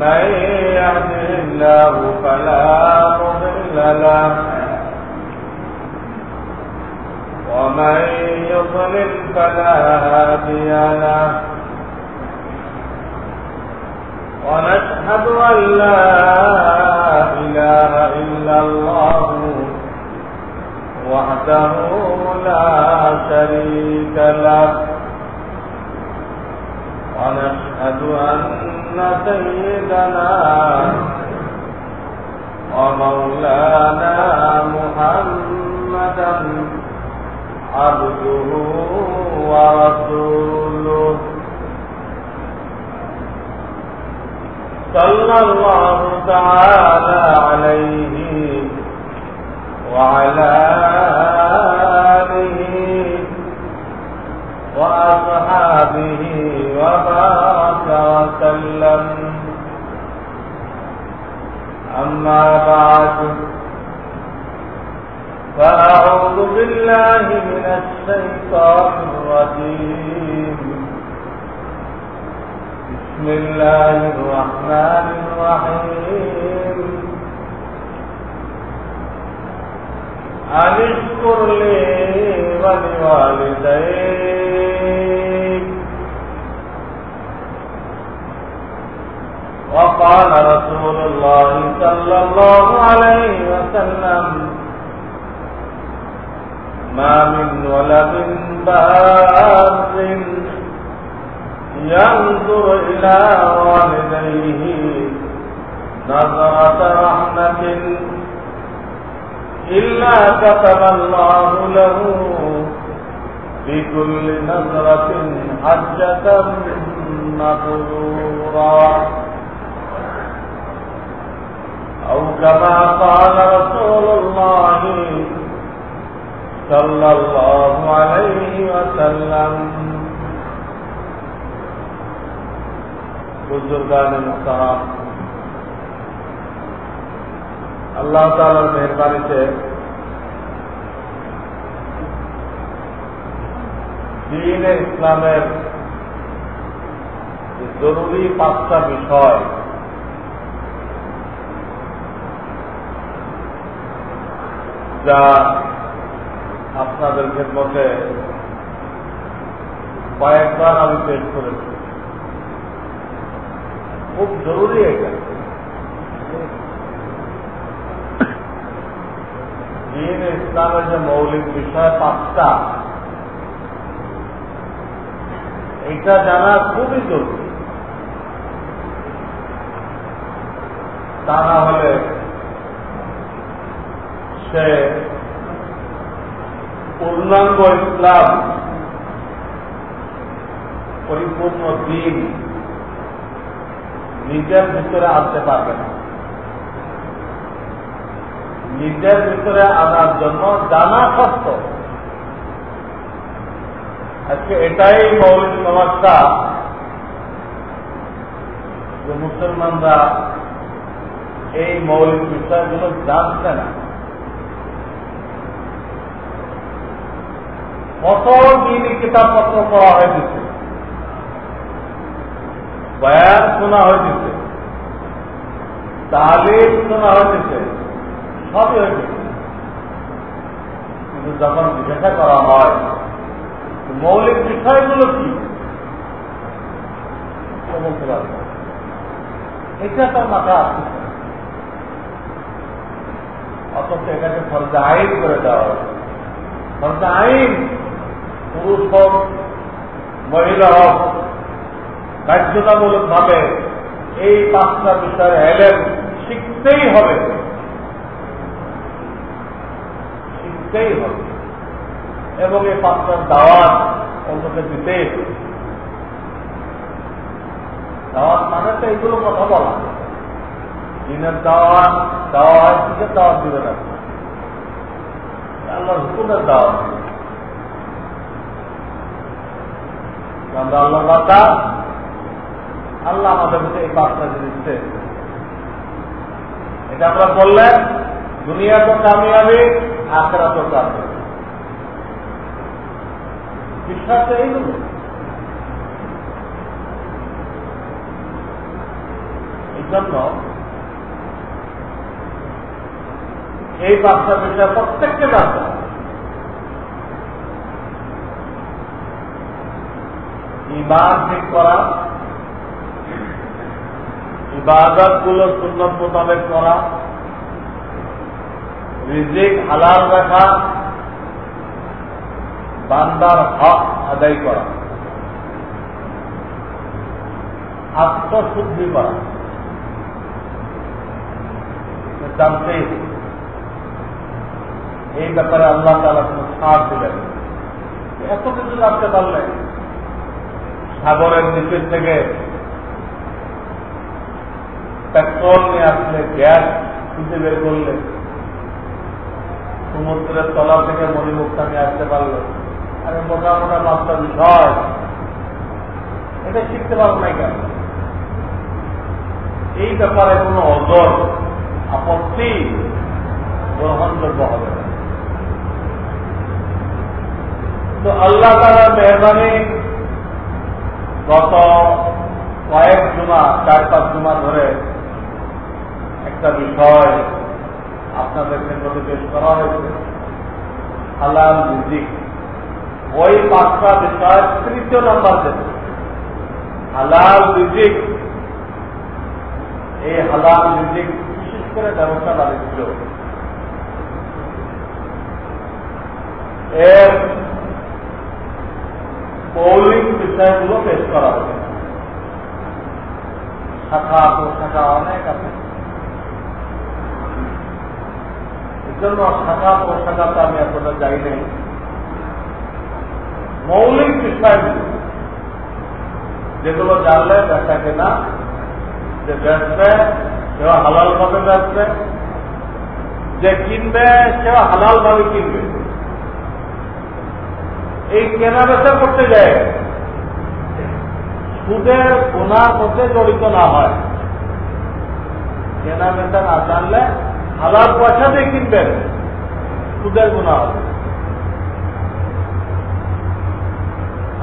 من يهده الله فلا مضل له ومن يضلل فلا هادي له ونشهد أن لا إله إلا الله وحده لا شريك له ونشهد أن سيدنا ومولانا محمدا عبده ورسوله. صلى الله تعالى عليه وعلى وأصحابه وبارك وسلم. أما بعد فأعوذ بالله من الشيطان الرجيم. بسم الله الرحمن الرحيم. أن اشكر لي ولوالديك وقال رسول الله صلى الله عليه وسلم ما من ولد بار ينظر إلى والديه نظرة رحمة إلا كتب الله له بكل نظرة حجة مبرورا أو كما قال رسول الله صلى الله عليه وسلم بزرگان محترم আল্লাহ তালার মেহরবানিতে দিন ইসলামের জরুরি পাঁচটা বিষয় যা আপনাদের খেদমতে কয়েকবার আমি পেশ করেছি। খুব জরুরি এটা। দিন ইসলামের যে মৌলিক বিষয় পাঁচটা, এটা জানা খুবই জরুরি। তা না হলে সে পূর্ণাঙ্গ ইসলাম, পরিপূর্ণ দিন নিজের ভিতরে আনতে পারবে না। নিজের ভিতরে আনার জন্য জানা কষ্ট আজকে এটাই মৌলিক সমস্যা যে মুসলমানরা এই মৌলিক বিষয়গুলো জানছে না। কত দিনই কিতাবপত্র পড়া হয়েছে বয়ান শোনা হয়ে হয়েছে তালিম শোনা হয়ে হয়েছে সবই হয়েছে কিন্তু যখন জিজ্ঞাসা করা হয়, মৌলিক বিষয়গুলো কি? এটা তার মাথা আসছে। অথচ এটাকে ফর্জা আইন করে দেওয়া হয়েছে। ফর্জা আইন পুরুষ হোক মহিলা হোক বাধ্যতামূলক ভাবে এই পাঁচটা বিষয়ে এলেন শিখতেই হবে। শিখতেই হবে। এবং এই পাঁচটার দাওয়াত অন্তত দিতে দাওয়াত মানে তো এইগুলো কথা বলা। দিনের দাওয়াত দেওয়া হয় কিসের দাওয়াত দিবে না আল্লাহ হুকুমের দাওয়াত। আমরা আল্লাহ কথা আল্লাহ আমাদের এই পাঁচটা দিচ্ছে। এটা আমরা বললে দুনিয়া তো কামিয়াবি আখেরা তো কামিয়াবি। বিশ্বাস এইগুলো এই জন্য এই পাঁচটা বিষয় প্রত্যেককে জানতে হবে ইমান ঠিক করা ইবাদতগুলো সুন্নত মোতাবেক করা, রিজিক হালাল রাখা, বান্দার হক আদায় করা, আত্মশুদ্ধি করা। জানতে এই ব্যাপারে আল্লাহ তালা কোন ছাড় দিলেন এত কিছু জানতে পারলে সাগরের নিচের থেকে পেট্রোল নিয়ে আসলে গ্যাস খুঁজে বের করলে সমুদ্রের তলা থেকে মণিমুক্তা নিয়ে আসতে পারল। আরে মোটা মোটা মাত্রা বিষয় এটা শিখতে পারব না কেন? এই ব্যাপারে কোনো অজর আপত্তি গ্রহণযোগ্য হবে তো আল্লাহ তালার মেহরবানি গত কয়েক জুমা, চার পাঁচ জুমা ধরে একটা বিষয় আপনাদের কেন্দ্রতে পেশ করা হয়েছে। হালাল রিজিক ওই পাঁচটা বিষয় তৃতীয় নম্বর দেবে হালাল রিজিক, এই হালাল রিজিক বিশেষ করে ব্যবসা বাণিজ্য। এর মৌলিক বিষয়গুলো পেশ করা হবে শাখা প্রশাখা অনেক আছে। জন্য শাখা প্রশাখাতে আমি এতটা যাই নাই। মৌলিক বিষয়গুলো যেগুলো জানলে বেচা কেনা, যে বেচবে সেও হালাল ভাবে বেচবে যে কিনবে, সেও হালাল ভাবে কিনবে। এই কেনা বেচা করতে যায়। সুদের গুণার মধ্যে জড়িত না হয়। কেনা বেচা না জানলে হালাল পয়সা দিয়ে কিনবেন। সুদের গুণা হবে।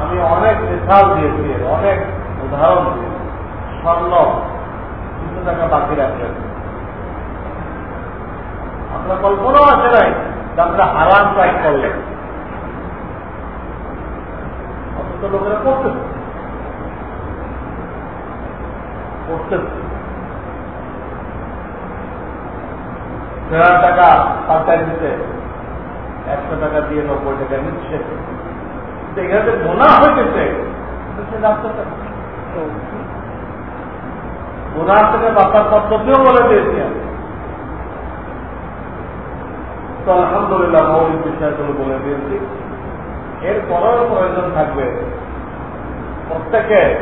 আমি অনেক মিশাল দিয়েছি, অনেক উদাহরণ দিয়েছি। স্বর্ণ কিছু টাকা বাকি রাখলেন। আপনার কল্পনাও আছে নাই যে আপনারা হারাম ট্রাই করলেন অথচ লোকেরা দেড় টাকা পাল্টাই দিতে, একশো টাকা দিয়ে নব্বই টাকা নিচ্ছে। এখানে গোনা গোনার থেকে বাঁচার পদ্ধতিও বলে দিয়েছি আমি। তো আলহামদুলিল্লাহ, মৌলিক বিষয়গুলো বলে দিয়েছি। এরপরেও প্রয়োজন থাকবে। প্রত্যেকে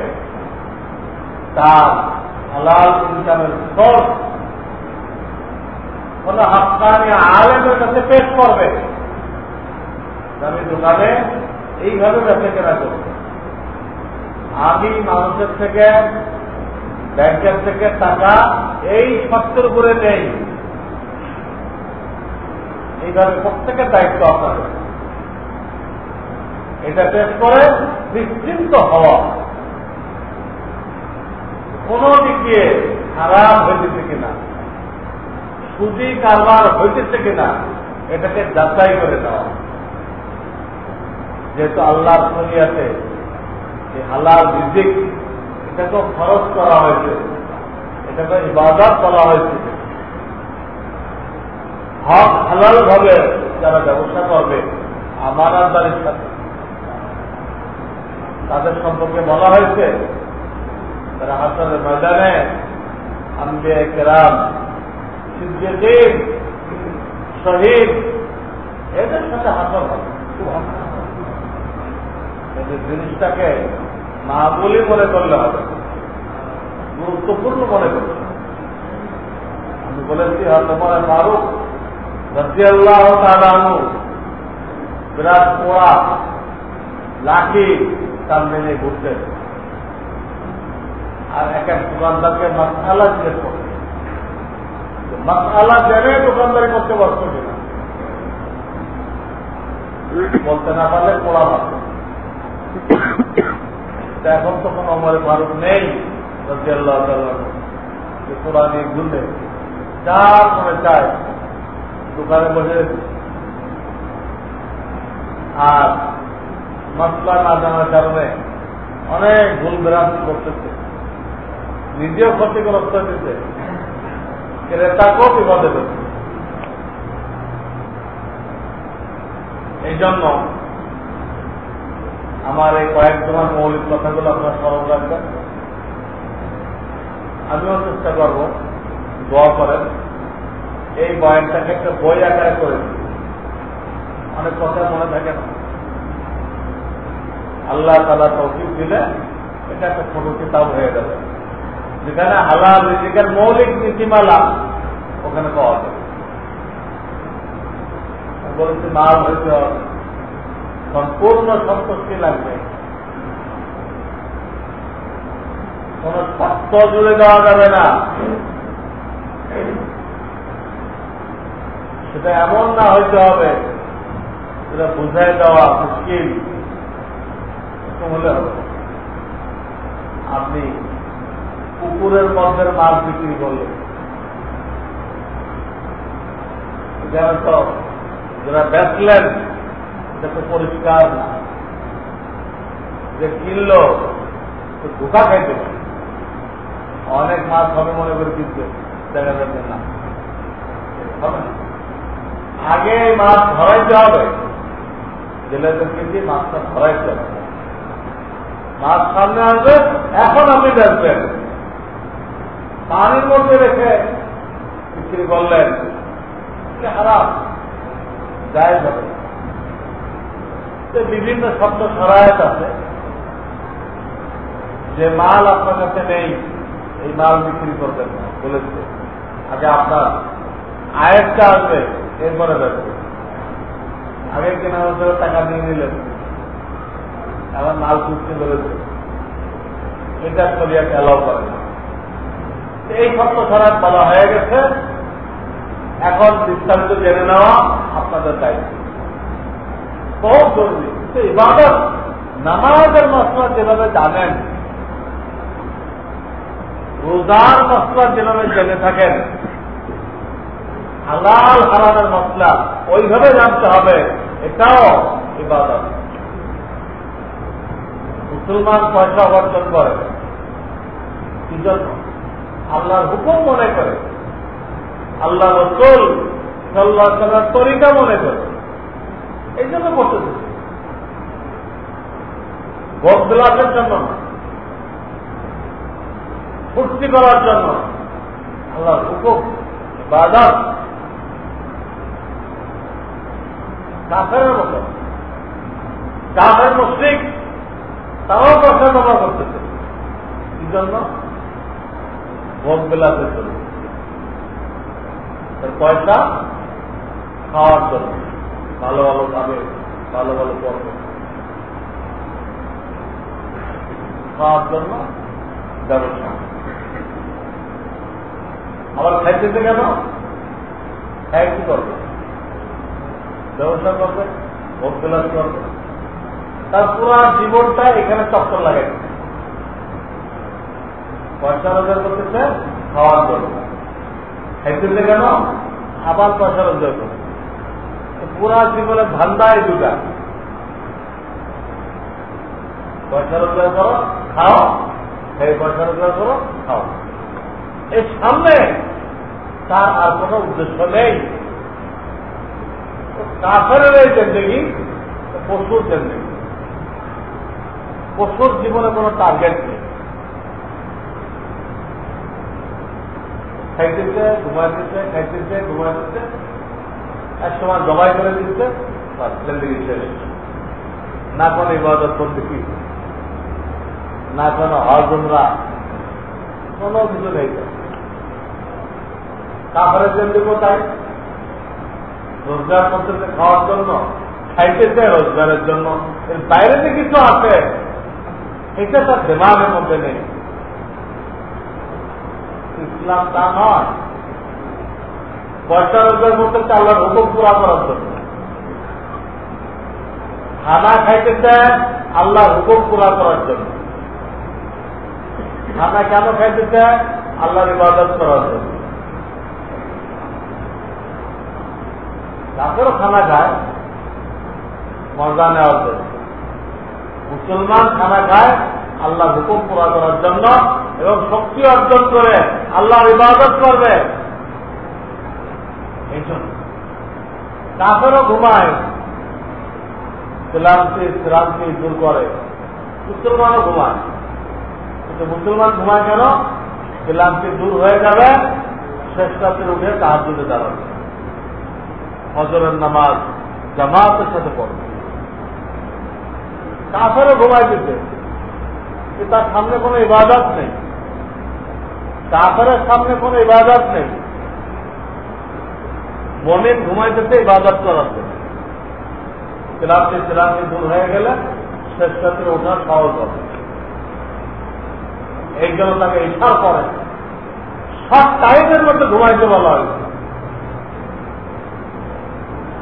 তার হালাল ইনকামের সোর্স কোন হাক্কানি আলেমের কাছে পেশ করবে। আমি দোকানে এইভাবে বেঁচে কেনা করব আমি মানুষের থেকে, ব্যাংকের থেকে টাকা এই শর্তের উপরে নেই। এইভাবে প্রত্যেকের দায়িত্ব আপনাদের। এটা পেশ করে নিশ্চিন্ত হওয়া। কোন দিক খারাপ হইতেছে কিনা, সুদি কারবার হইতেছে কিনা, এটাকে যাচাই করে দেওয়া যেহেতু আল্লাহর শরিয়াতে এই হালাল রিজিক এটাকে খরচ করা হয়েছে এটাকে ইবাদত করা হয়েছে। হক হালাল ভাবে যারা ব্যবসা করবে, আমার আন্দারের সাথে তাদের সম্পর্কে বলা হয়েছে, তারা হাসনের ময়দানে আম্বে কেরাম শহীদ, এদের সাথে হাসন হবে। কিন্তু জিনিসটাকে না বলি মনে করলে হবে, গুরুত্বপূর্ণ মনে করছে আমি বলেছি তোমার ফারুক রাজিয়াল্লাহ তালানু বিরাট পোড়া, লাঠি সামনে নিয়ে ঘুরতেন আর এক এক দোকানদারকে মাসালা জিজ্ঞেস করতেন মাসালা জেনে দোকানদারি করতে পারতো কিনা? বলতে না পারলে পোড়া মারত এখন তো কোনো অমরে ফারুক নেই রাজিয়াল্লাহ পোড়া নিয়ে ঘুরলে, যা মনে চায়, দোকানে বসে। আর মশলা না জানার কারণে অনেক ভুল ভ্রান্তি করতেছে। নিজেও ক্ষতিগ্রস্ত হতেছে ক্রেতাকেও বিপদে পেয়েছে এই জন্য আমার এই কয়েক তোমার মৌলিক কথাগুলো আপনার স্মরণ রাখবেন। আমিও চেষ্টা করব, দোয়া করেন। এই বয়ানটাকে একটা বই আকারে করে অনেক কথা মনে থাকে না। আল্লাহ তালা তৌফিক দিলে এটা একটা ছোট কিতাব হয়ে যাবে। যেখানে হালাল রিজিকের মৌলিক নীতিমালা ওখানে পাওয়া যাবে বলছি, মাল হবে। সম্পূর্ণ সন্তুষ্টি লাগবে। কোন শর্ত জুড়ে দেওয়া যাবে না। সেটা এমন না হইতে হবে সেটা বুঝাই দেওয়া মুশকিল। হলে হবে। আপনি কুকুরের মধ্যে মাছ বিক্রি করলেন। যেন তো, যারা বেচলেন সেটা পরিষ্কার না। যে কিনলো ধোকা খাইতে পারে। অনেক মাছ হবে মনে করে কিনতে, দেখা না। না। আগে মাছ ধরাইতে হবে। জেলেদের কিন্তু মাছটা ধরাইতে হবে। মাছ সামনে আসবে, এখন আপনি দেখবেন। পানির মধ্যে রেখে বিক্রি করলেন খারাপ যায় হবে বিভিন্ন শব্দ সরায়ত আছে। যে মাল আপনার কাছে নেই, এই মাল বিক্রি করবেন না, বলেছে। আগে আপনার আয়েরটা আসবে, এরপরে দেখবে আগে কেনা হচ্ছে টাকা নিয়ে নিলেন। এখন মাল চুক্তি করেছে এটা শরিয়াকে অ্যালাউ করে এই শব্দ সরাত বলা হয়ে গেছে, এখন বিস্তারিত জেনে নেওয়া আপনাদের দায়িত্ব। বহু জরুরি। তো ইবাদত, নামাজের মশলা যেভাবে জানেন, রোজার মশলা যেভাবে জেনে থাকেন, হালাল হারামের মশলা ওইভাবে জানতে হবে, এটাও ইবাদত। মুসলমান পয়সা অর্জন করে। কি জন্য? আল্লাহর হুকুম মনে করে। আল্লাহ রসুল সাল্লাহ সাল্লার তরিকা মনে করে। এই জন্য করতেছে ভোট বিলাসের জন্য না। ফুর্তি করার জন্য আল্লাহর হুকুম বাজার কাফের মতো। কাফের মুসলিক তারাও পয়সা জমা করতেছে। কি জন্য? ভোগ বিলাসের জন্য। পয়সা খাওয়ার জন্য। ভালো ভালো খাবে ভালো ভালো পড়বে খাওয়ার জন্য ব্যবসা আবার খাইতেছে কেন? খাই কি করবে ব্যবসা করবে, ভোগ বিলাস করবে। তার পুরো জীবনটা এখানে চক্কর লাগে। পয়সা রোজগার করতেছে, খাওয়ার জন্য। খাইতেছে কেন? আবার পয়সা রোজগার করবে। পুরা জীবনে ধান্দায় দুটা। পয়সা রোজগার করো, খাও। সেই পয়সা রোজগার করো, খাও। এই সামনে তার আর কোনো উদ্দেশ্য নেই। কাফের এই জেন্দেগি পশুর জেন্দেগি। পশুর জীবনে কোনো টার্গেট নেই। খাইতেছে, ঘুমাইতেছে খাইতেছে, ঘুমাইতেছে, এক সময় জবাই করে দিচ্ছে না কোনো ইবাদত করতে কি? না কোনো হজমরা কোনো কিছু নেই তারপরে যেমনি কোথায়? রোজগার করতেছে খাওয়ার জন্য, খাইতেছে রোজগারের জন্য। এর বাইরে যে কিছু আছে। এটা তার দেমাগের মধ্যে নেই। ইসলাম তা নয়। পয়সা রোজগার করতেছে আল্লাহর হুকুম পুরা করার জন্য। খানা খাইতেছে, আল্লাহর হুকুম পুরা করার জন্য। খানা কেন খাইতেছে? আল্লাহর ইবাদত করার জন্য। তারপরেও খানা খায়, মজা নেওয়ার জন্য। মুসলমান খানা খায় আল্লাহ হুকুম পুরা করার জন্য এবং শক্তি অর্জন করে আল্লাহর ইবাদত করবে। এই জন্য ঘুমায়, ক্লান্তি শ্রান্তি দূর করে, মুসলমানও ঘুমায়। কিন্তু মুসলমান ঘুমায় কেন? ক্লান্তি দূর হয়ে যাবে, শেষ উঠে কাজ দিতে দাঁড়াবে। হজরের নামাজ জামাতের সাথে পড়বে। কাফেরও ঘুমাই দিতে তার সামনে কোনো ইবাদত নেই। কাফেরের সামনে কোনো ইবাদত নেই। মনের ঘুমাইতেছে, ইবাদত করার জন্য ক্লাসে ক্লাসে দূর হয়ে গেলে শেষ রাত্রে ওঠার সহজ হবে। এই জন্য তাকে ইশার করে, সব টাইমের মধ্যে ঘুমাইতে বলা হয়েছে।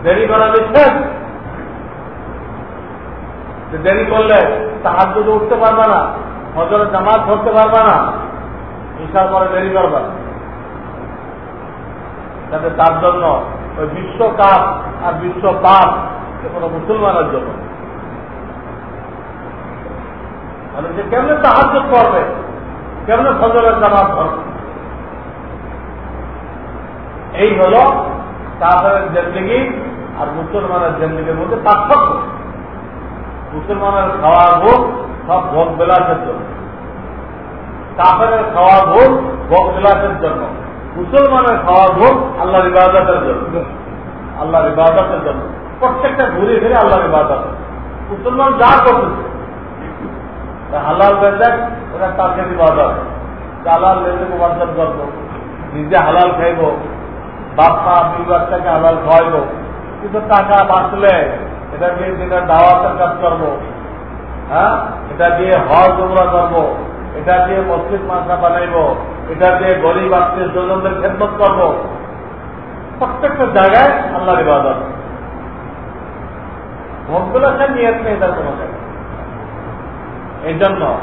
দেরি করা নিচ্ছেন দেরি করলে তাহার যদি উঠতে পারবে না, হজরে জামাত ধরতে পারবে না ইশার পরে দেরি করবে যাতে তার জন্য ওই বিশ্ব কাপ আর বিশ্ব পাপ কোনো মুসলমানের জন্য। তাহলে সে কেমনে সাহায্য করবে, কেমনে ফজরের জামাত ধরবে? এই হল কাফের জেন্দিগি আর মুসলমানের জেন্দিগির মধ্যে পার্থক্য। মুসলমানের খাওয়া ভোগ সব ভোগ বিলাসের জন্য। কাফের খাওয়া ভোগ ভোগ বিলাসের জন্য। মুসলমানের খাওয়া ভোগ আল্লাহর ইবাদতের জন্য। আল্লাহর ইবাদতের জন্য। প্রত্যেকটা ঘুরে ফিরে আল্লাহর ইবাদত। মুসলমান যা করতেছে। হালাল বেজাক ওটা হালাল বেজে উপার্জন করব। নিজে হালাল খাইব। বাপ্পা দুই বাচ্চাকে হালাল খাওয়াইব। কিন্তু টাকা বাঁচলে এটা দিয়ে যেটা দাওয়াতের কাজ করব হ্যাঁ? এটা দিয়ে হজ, উমরা করব, এটা দিয়ে মসজিদ মাসা বানাইব, এটা দিয়ে গরিব আত্মীয় স্বজনদের খেদমত করব। প্রত্যেকটা জায়গায় আল্লাহর ইবাদত। ভোগগুলোকে নিয়ত নেই তার কোনো জায়গায় এই জন্য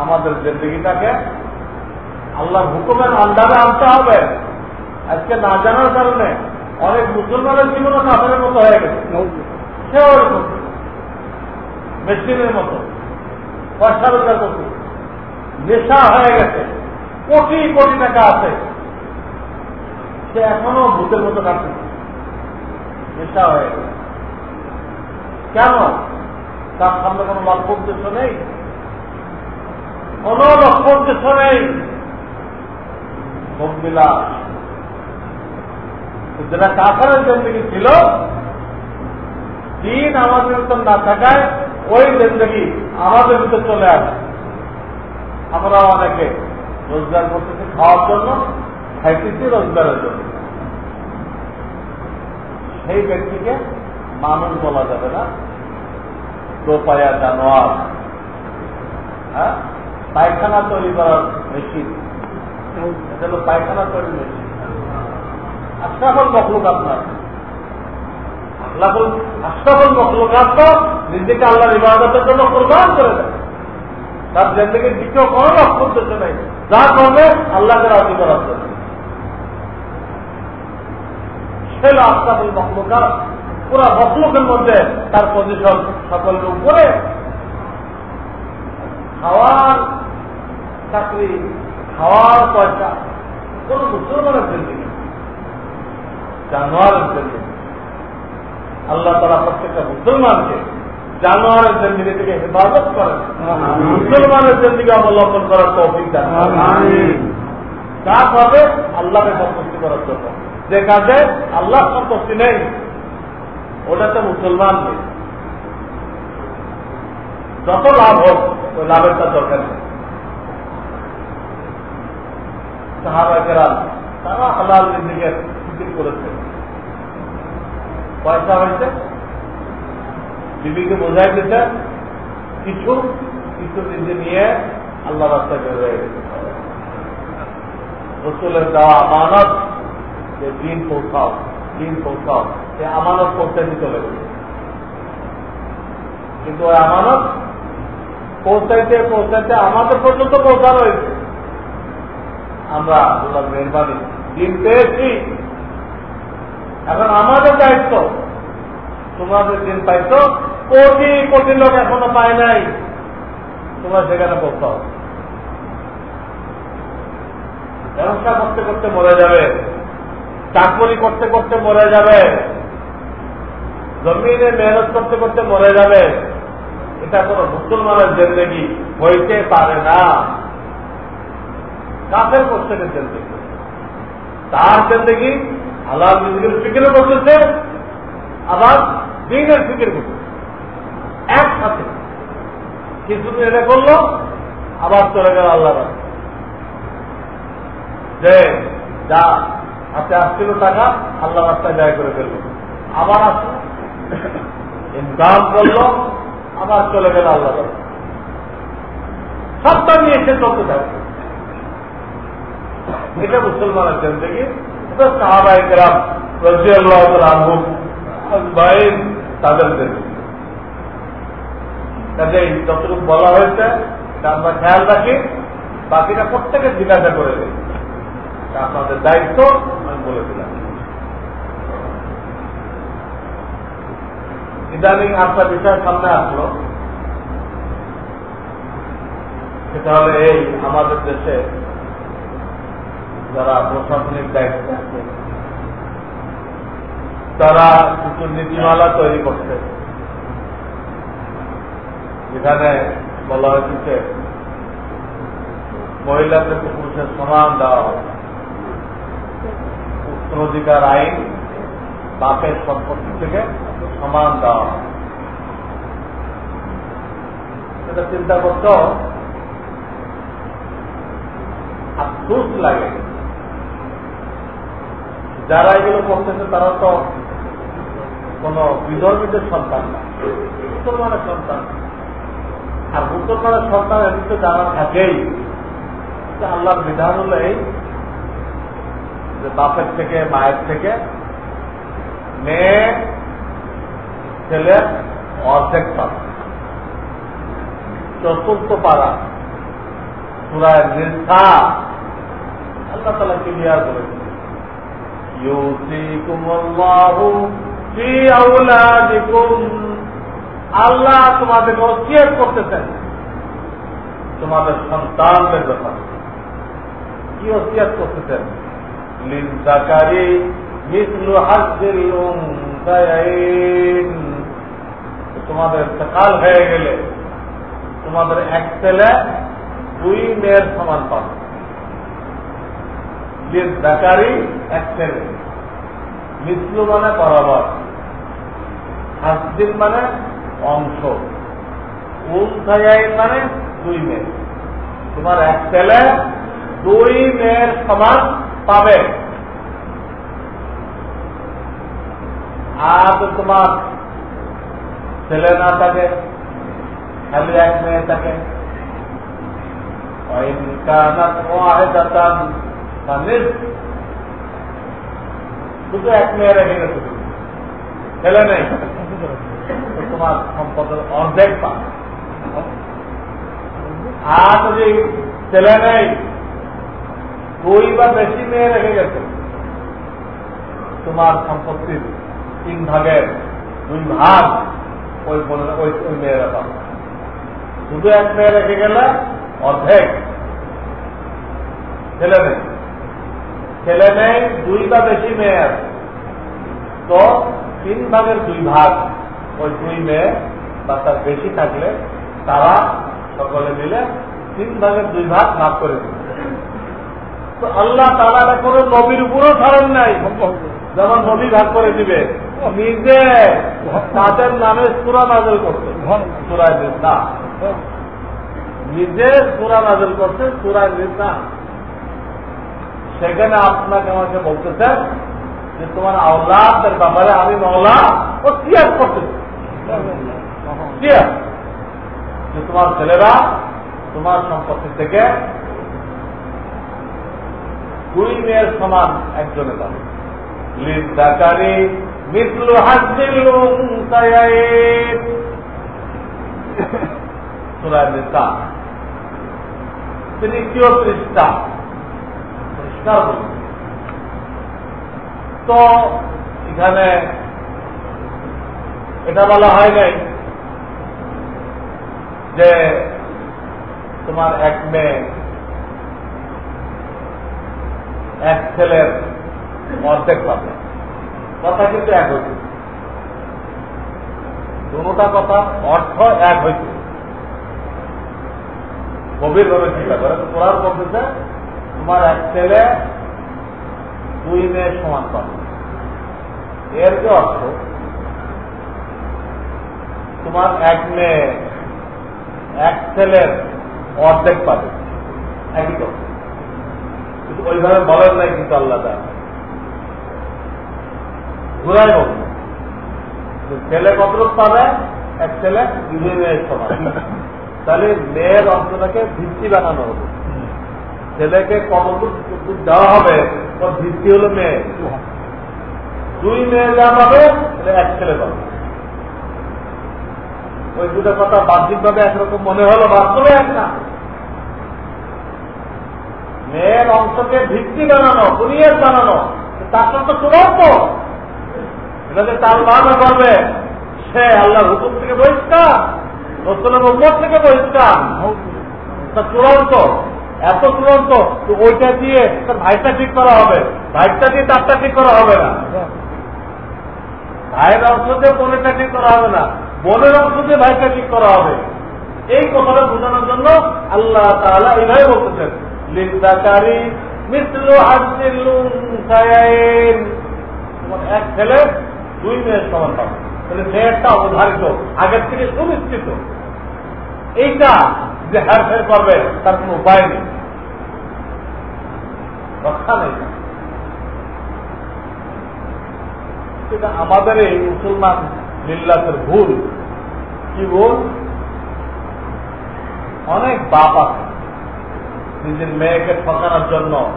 আমাদের জিন্দগিটাকে আল্লাহর হুকুমের আন্ডারে আনতে হবে। আজকে না জানার কারণে অনেক মুসলমানের জীবনও কাপড়ের মতো হয়ে গেছে। সে ওরকম মেশিনের মতো। পয়সা রোজগার করছে নেশা হয়ে গেছে। কোটি কোটি টাকা আছে। সে এখনও ভূতের মতো কাটছে নেশা হয়ে গেছে। কেন? তার সামনে কোনো লক্ষ্য উদ্দেশ্য নেই? কোন লক্ষ্য উদ্দেশ্য নেই। বিলাস যেটা কাফারের জিন্দগি ছিল দিন আমাদের ভিতর না থাকায় ওই জিন্দগি আমাদের ভিতর চলে আসে। আমরা অনেকে রোজগার করতেছি খাওয়ার জন্য, খাইতেছি রোজগারের জন্য। সেই ব্যক্তিকে মানুষ বলা যাবে না। দোপায়া জানোয়ার। হ্যাঁ? পায়খানা তৈরি করার মেশিন। পায়খানা তৈরি মেশিন। আশরাফল মখলুক আপনার। আশরাফল মখলুকাত তো নিজেকে আল্লাহর ইবাদতের জন্য কোরবান করে দেয়। তার জিন্দগির দ্বিতীয় কোনো লক্ষ্য উদ্দেশ্য নেই। যা করবে আল্লাহকে রাজি করার জন্য। সে আশরাফুল পুরা মধ্যে তার পজিশন সকলের উপরে। খাওয়ার চাকরি, খাওয়ার পয়সা, কোন মুসলমানের জানোয়ারের জিন্দগি। আল্লাহ তারা প্রত্যেকটা মুসলমানকে জানোয়ারের জিন্দগি থেকে হেফাজত করেন। মুসলমানের জিন্দগি অবলম্বন করার তৌফিক দেন কাজ হবে আল্লাহকে সন্তুষ্টি করার জন্য। যে কাজে আল্লাহ সন্তুষ্টি নেই ওটা তো মুসলমান নেই। যত লাভ হোক ওই লাভের তার দরকার নেই। সাহাবাকেরাম তারা হালাল নিজেকে করেছে পয়সা হয়েছে। বিবিকে বোঝাই দিতে, কিছু কিছু নিজে নিয়ে আল্লাহ বের হয়ে গেছে। দেওয়া আমানত, যে দিন পৌঁছাও দিন পৌঁছাও, সে আমানত চলে গেছে। কিন্তু ওই আমানত পৌঁছাইতে পৌঁছাইতে আমাদের পর্যন্ত পৌঁছানো হয়েছে। আমরা আল্লাহ মেহরবানি দিন পেয়েছি। এখন আমাদের দায়িত্ব। তোমাদের দিন পাইছ, কোটি কোটি লোক এখনও পায় নাই। তোমরা সেখানে পৌঁছাও ব্যবসা করতে করতে মরে যাবে। চাকরি করতে করতে মরে যাবে। জমিনে মেহনত করতে করতে মরে যাবে। এটা কোন মুসলমানের জেন্দেগি, হইতে পারে না। কাফের করতে জেন্দেগি। তার জেন্দেগি আল্লাহ নিজের ফিকিরও করতেছে, আবার দিনের ফিকির করতেছে। একসাথে। কিছুদিন এটা করল, আবার চলে গেল আল্লাহ যে যা হাতে আসছিল টাকা আল্লাহ রাস্তায় ব্যয় করে ফেলল। আবার আসলো। ইনকাম করল, আবার চলে গেল আল্লাহ সবটা নিয়ে এসে চলতে থাকবে এটা মুসলমানের জিন্দগি যতটুকু বলা হয়েছে আমরা খেয়াল রাখি, বাকিটা প্রত্যেকে জিজ্ঞাসা করে দিই আপনাদের দায়িত্ব, আমি বলে ইদানিং একটা বিষয় সামনে আসলো। সেটা হলো এই আমাদের দেশে যারা প্রশাসনিক দায়িত্ব আছে, তারা কিছু নীতিমালা তৈরি করছে। যেখানে বলা হয়েছে মহিলাদেরকে পুরুষের সমান দেওয়া হবে। উত্তরাধিকার আইন বাপের সম্পত্তি থেকে সমান দেওয়া হবে। এটা চিন্তা করত আফসোস লাগে। যারা এগুলো করতেছে তারা তো কোন বিধর্মীদের সন্তান না, মুসলমানের সন্তান। আর মুসলমানের সন্তান তো জানা থাকেই আল্লাহর বিধান হলো এই যে বাপের থেকে, মায়ের থেকে মেয়ে ছেলের অর্ধেক পাবে চতুর্থ পাড়া সুরায় নির্থা আল্লাহ তালা ক্লিয়ার করেছে আল্লাহ তোমাদেরকে অসিয়ত করতেছেন। তোমাদের সন্তানদের ব্যাপারে। কি অসিয়ত করতেছেন? লিন্দাকারী মিসলু হাজিল তোমাদের সকাল হয়ে গেলে তোমাদের এক ছেলে দুই মেয়ের সমান পাবে। মিসলু মানে বরাবর। হাসদিন মানে অংশ। উনথাইন মানে দুই মেয়ে। তোমার এক ছেলে দুই মেয়ের সমান পাবে। আর তোমার ছেলে না থাকে, খালি এক মেয়ে থাকে। শুধু এক মেয়ে রেখে গেছে। নেই? তোমার সম্পদের অর্ধেক পাবে আর যদি ছেলে নেই, দুই বা বেশি মেয়ে রেখে গেছে। তোমার সম্পত্তির তিন ভাগের দুই ভাগ ওই ওই ওই মেয়েরা পাবে শুধু এক মেয়ে রেখে গেলে অর্ধেক। ছেলে নেই? ছেলে মেয়ে দুই বা বেশি মেয়ে আছে। তো তিন ভাগের দুই ভাগ ওই দুই মেয়ে বা তার বেশি থাকলে তারা সকলে মিলে তিন ভাগের দুই ভাগ ভাগ করে দিবে তো আল্লাহ তালা কোনো নবীর উপরও ছাড়েন নাই। যেমন নবী ভাগ করে দিবে, নিজে তাদের নামে সুরা নাজল করছে। সুরায় না নিজে সুরা নাজল করছে সুরায় না সেখানে আপনাকে আমাকে বলতেছেন যে তোমার আওলাদের ব্যাপারে আমি মহলা ও তিয়ার করতেছি যে তোমার ছেলেরা তোমার সম্পত্তি থেকে দুই মেয়ের সমান একজনে নেতা তৃতীয় পৃষ্ঠা তো এখানে এটা বলা হয় নাই যে তোমার এক মেয়ে, এক ছেলের অর্ধেক পাবে। কথা কিন্তু এক হয়েছে দুটা কথা অর্থ এক হয়েছে গভীরভাবে চিন্তা করে কোরআন বলতেছে তোমার এক ছেলে দুই মেয়ে সমান পাবে। এর যে অর্থ? তোমার এক মেয়ে এক ছেলের অর্ধেক পাবে। একই কথা। কিন্তু ওইভাবে বলেন নাই কিন্তু আল্লাহ ঘুরাই বল ছেলে কতটুক পাবে? এক ছেলে দুই মেয়ের সমান। তাহলে মেয়ের অংশটাকে ভিত্তি বানানো হবে। ছেলেকে কতটুকু দেওয়া হবে? ওর ভিত্তি হলো মেয়ে। দুই মেয়ে যা পাবে এক ছেলে পাবে। ওই দুটো কথা বাহ্যিক ভাবে একরকম মনে হলো, বাস্তবে এক না। মেয়ের অংশকে ভিত্তি বানানো, বুনিয়াদ বানানো, তার সঙ্গে চূড়ান্ত। এটাকে তার বাবা করবে সে আল্লাহর হুকুম থেকে বহিষ্কার উম্মত থেকে বহিষ্কার। তা চূড়ান্ত। এত চূড়ান্ত ওইটা দিয়ে তার ভাইটা ঠিক করা হবে। ভাইটা দিয়ে তারটা ঠিক করা হবে না। ভাইয়ের অংশ দিয়ে বোনেরটা ঠিক করা হবে না। বোনের অংশ দিয়ে ভাইটা ঠিক করা হবে। এই কথাটা বোঝানোর জন্য আল্লাহ তাআলা এইভাবে বলতেছেন লিন্দাকারী তোমার এক ছেলে, দুই মেয়ের সমান পাবে। তাহলে মেয়েরটা অবধারিত, আগের থেকে সুনিশ্চিত। এইটা যে হ্যারফের করবে, তার কোন উপায় নেই। রক্ষা নেই। সেটা আমাদের এই মুসলমান মিল্লাতের ভুল। কি ভুল? অনেক বাপ আছে, নিজের মেয়েকে ঠকানোর জন্য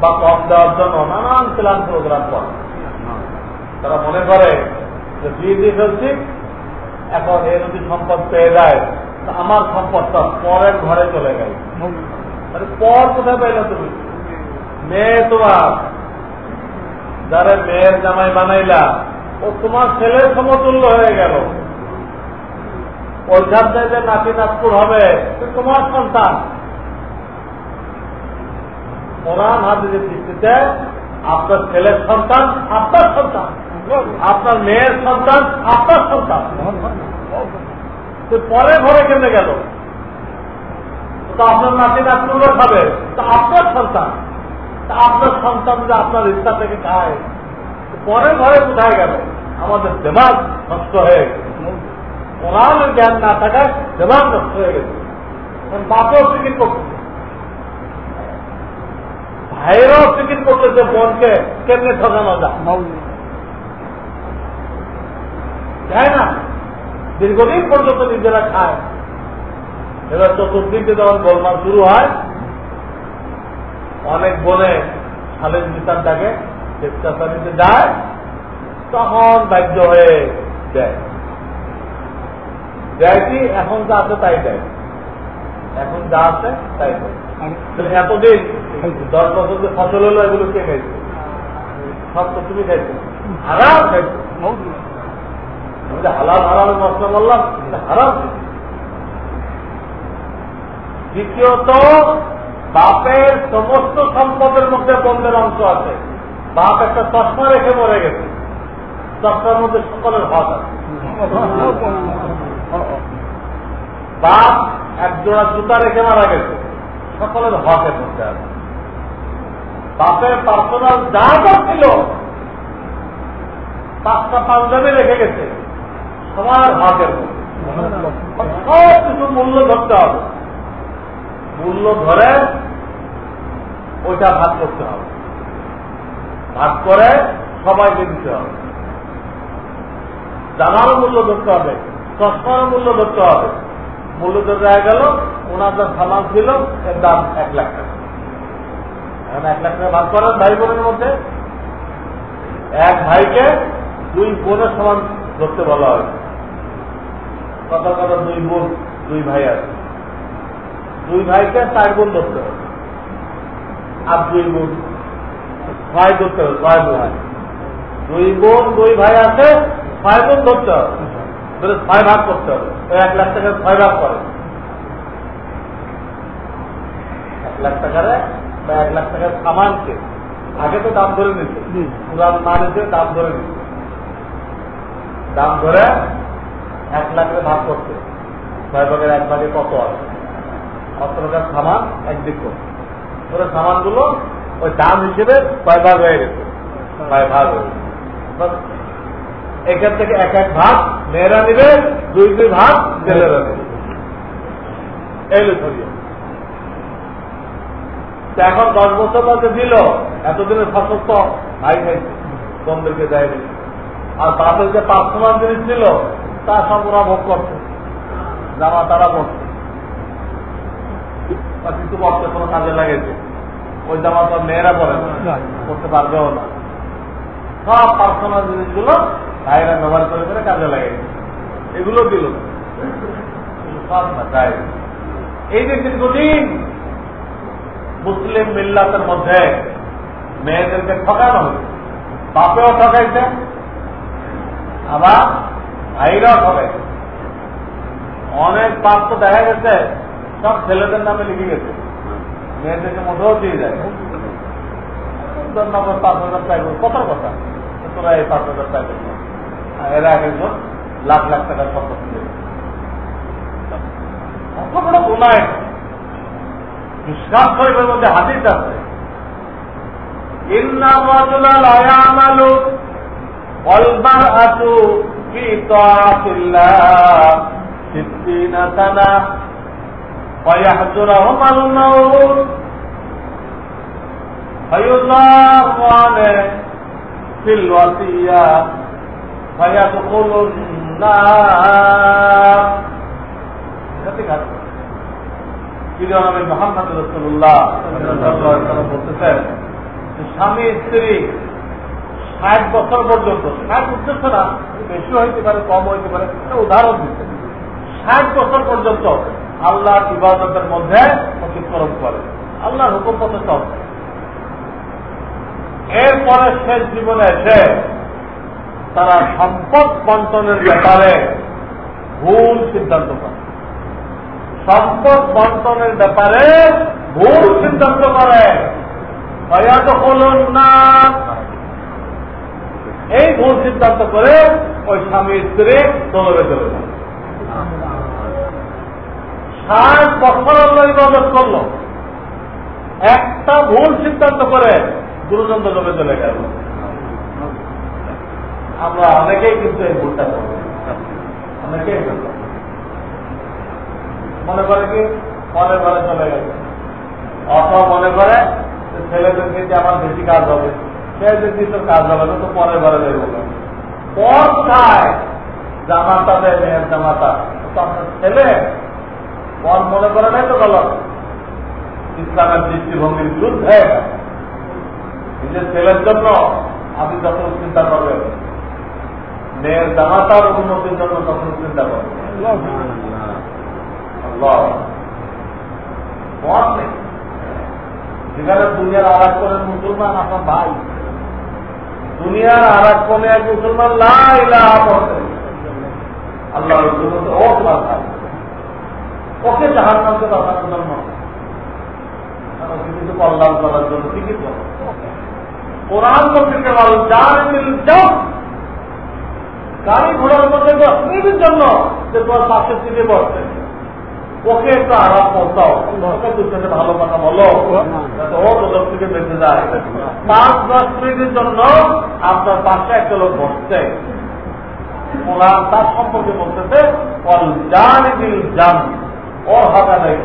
বা কম দেওয়ার জন্য নানান প্ল্যান প্রোগ্রাম করে। তারা মনে করে যে বিয়ে দিয়ে ফেলছি, এখন এ যদি সম্পদ পেয়ে যায় আমার সম্পদটা পরের ঘরে চলে গেল। মানে পর কোথায় পাইলে তুমি? মেয়ে তোমার। যারা মেয়ের জামাই বানাইলা ও তোমার ছেলের সমতুল্য হয়ে গেল। ওইখান থেকে নাতি নাতপুর হবে তোমার সন্তান। কোরআন হাদিসের দৃষ্টিতে আপনার ছেলের সন্তান আপনার সন্তান। আপনার মেয়ের সন্তান আপনার সন্তান। পরে ঘরে কেমনে গেল? তো আপনার নাতি নাতপুরও খাবে তা আপনার সন্তান? তা আপনার সন্তান যে আপনার ইচ্ছা থেকে খায়। পরে ঘরে কোথায় গেল? আমাদের দেমাগ নষ্ট হয়ে গেছে। কোরআনের জ্ঞান না থাকায় দেমাগ নষ্ট হয়ে গেছে। বাপও ফিকির করছে। ভাইয়েরাও ফিকির করতেছে বোনকে কেমনে ঠকানো যায় না। দীর্ঘদিন পর্যন্ত নিজেরা খায়। এবার চতুর্দিকে যখন গোলমাল শুরু হয়, অনেক বনে খালেদ মিতার ডাকে নিতে যায়, তখন বাধ্য হয়ে দেয়। দেয় কি? এখন যা আছে তাই দেয়। এখন যা আছে তাই দেয়। এতদিন দশ বছর যে ফসল হলো, এগুলো কে খাইছে? সব তো তুমি খাইছো। হারাম খাইছো। হালাল, হারাম মশলা বললাম হারাম। দ্বিতীয়ত, বাপের সমস্ত সম্পদের মধ্যে বন্ধের অংশ আছে। বাপ একটা চশমা রেখে মরে গেছে। চশমার মধ্যে সকলের হক আছে। বাপ এক জোড়া জুতা রেখে মারা গেছে। সকলের হকের মধ্যে আছে। বাপের পার্সোনাল যা যা ছিল, পাঁচটা পাঞ্জাবি রেখে গেছে। সবার হকের মধ্যে সব কিছু মূল্য ধরতে হবে। মূল্য ধরে ওইটা ভাগ করতে হবে। ভাগ করে সবাইকে দিতে হবে। জামারও মূল্য ধরতে হবে চশমারও মূল্য ধরতে হবে। মূল্য ধরে গেল ওনার যা সামান ছিল এর দাম এক লাখ টাকা। এখন এক লাখ টাকা ভাগ করেন ভাই বোনের মধ্যে। এক ভাইকে দুই বোনের সমান ধরতে বলা হয় কত কত দুই বোন দুই ভাই আছে। দুই ভাইকে চার বোন ধরতে হবে। আর দুই বোন। ছয় ধরতে হবে ছয় বোন দুই বোন দুই ভাই আছে ছয় বোন ধরতে হবে। ছয় ভাগ করতে হবে। এক লাখ টাকা ছয় ভাগ করে। এক লাখ টাকারে বা এক লাখ টাকার সামানকে। আগে তো দাম ধরে নিচ্ছে পুরান মাল এসে দাম ধরে নিচ্ছে দাম ধরে এক ভাগ করতে। ছয় ভাগের এক ভাগে কত আছে? টাকার সামান একদিক করছে ওরা সামানগুলো ওই দাম হিসেবে ছয় ভাগ হয়ে গেছে। ছয় ভাগ হয়ে গেছে। এখান থেকে এক এক ভাগ মেয়েরা নিবে, দুই দুই ভাগ ছেলেরা নেবে। এলো ছড়িয়ে এখন দশ বছর মধ্যে দিল এতদিনের ফসল তো ভাই খাইছে তোমাদেরকে দেয়নি। আর তাদের যে পার্সোনাল জিনিস ছিল তা সব ওরা ভোগ করছে জামা তারা পড়ছে বা কিছু বক্তে কোনো কাজে লাগেছে। ওই জামা তো মেয়েরা পরে করতে পারবেও না। সব পার্সোনাল জিনিসগুলো ভাইরা ব্যবহার করে করে কাজে লাগে এগুলো দিল। সব না তাই এই যে দীর্ঘদিন মুসলিম মিল্লাতের মধ্যে মেয়েদেরকে ঠকানো হয়েছে। বাপেও ঠকাইছে আবার ভাইরাও ঠকাইছে অনেক পাপ তো দেখা গেছে, সব ছেলেদের নামে লিখে গেছে। মেয়েদেরকে মোটেও দিয়ে যায় পাঁচ হাজার টাকা কত কথা, তোরা এই পাঁচ হাজার টাকা এরা একজন লাখ লাখ টাকার বিশ্বাস মধ্যে হাদিস আছে। فيحجرهما الموت فيضاران في الوصية فيدخل النار আমি মোহাম্মদ রসুল্লাহ বলতেছেন স্বামী স্ত্রী ষাট বছর পর্যন্ত ষাট উঠতেছে না বেশি হইতে পারে, কম হইতে পারে উদাহরণ দিচ্ছে ষাট বছর পর্যন্ত আল্লাহ ইবাদতের মধ্যে অতিক্রম করে। আল্লাহর হুকুম পথে চলছে এরপরে শেষ জীবনে এসে তারা সম্পদ বন্টনের ব্যাপারে ভুল সিদ্ধান্ত করে। সম্পদ বন্টনের ব্যাপারে ভুল সিদ্ধান্ত করে। না এই ভুল সিদ্ধান্ত করে ওই স্বামী স্ত্রী দলবে চলে যায়। ষাট বছর আল্লাহ ইবাদত করল। একটা ভুল সিদ্ধান্ত করে গুরুজন দলবে চলে গেল। আমরা অনেকেই কিন্তু এই ভুলটা করব। অনেকেই মনে করে কি? মনে করে চলে গেছে। অথবা মনে করে ছেলেদেরকে যে আমার বেশি কাজ হবে? ইসলামের দৃষ্টিভঙ্গির বিরুদ্ধে নিজের ছেলের জন্য আপনি যখন চিন্তা করবেন, মেয়ের জামাতার উন্নতির জন্য তখন চিন্তা করবেন। যেখানে দুনিয়ার এক কোণের মুসলমান, আপনার ভাই। দুনিয়ার আর এক কোণে এক মুসলমান আল্লাহ ওকে জাহান নামতে বাঁচানোর জন্য কল্যাণ করার জন্য কোরআন মন্ত্রীকে বলো যার গাড়ি ঘোড়ার মধ্যে জন্য যে তোমার পাশের সিটে বসছে ওকে একটু আরাম পৌঁছাও ওকে সাথে ভালো কথা বলো। ও তোদের থেকে বেঁচে যায়। পাঁচ দশ মিনিটের জন্য আপনার পাশে একটা লোক বসছে। তার সম্পর্কে বলতেছে জানি দিল জান, ওর হাতা নেই।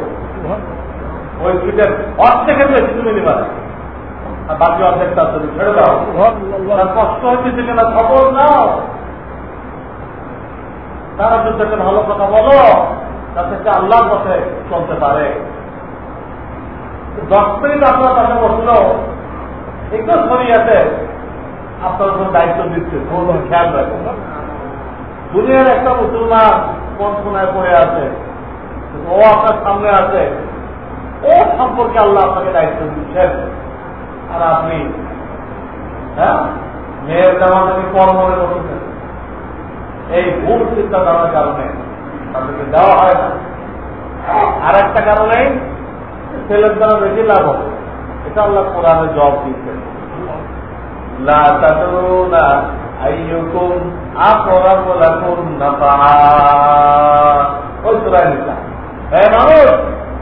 ওই সিটের অর্ধেকের বেশি তুমি নিবা আর বাকি অর্ধেকটা তুমি ছেড়ে দাও। কষ্ট হচ্ছে কিনা খবর নাও। তারা যদি ভালো কথা বলো। তাতে সে আল্লাহর পথে চলতে পারে। দশ মিনিট আপনার পাশে বসল একটু শরিয়াতে আপনার উপর দায়িত্ব দিচ্ছে। কোন খেয়াল রাখুন দুনিয়ার একটা মুসলমান কোন কোনায় পড়ে আছে, ও আপনার সামনে আছে, ও সম্পর্কে আল্লাহ আপনাকে দায়িত্ব দিচ্ছেন। আর আপনি হ্যাঁ? মেয়ের জামাতাকে কর্ম মনে করতেছেন এই ভুল চিন্তাধারার কারণে তাদেরকে দেওয়া হয় না। আর একটা কারণে ছেলের দ্বারা বেশি লাভ হবে। এটা আল্লাহ কোরআনে জব দিচ্ছেন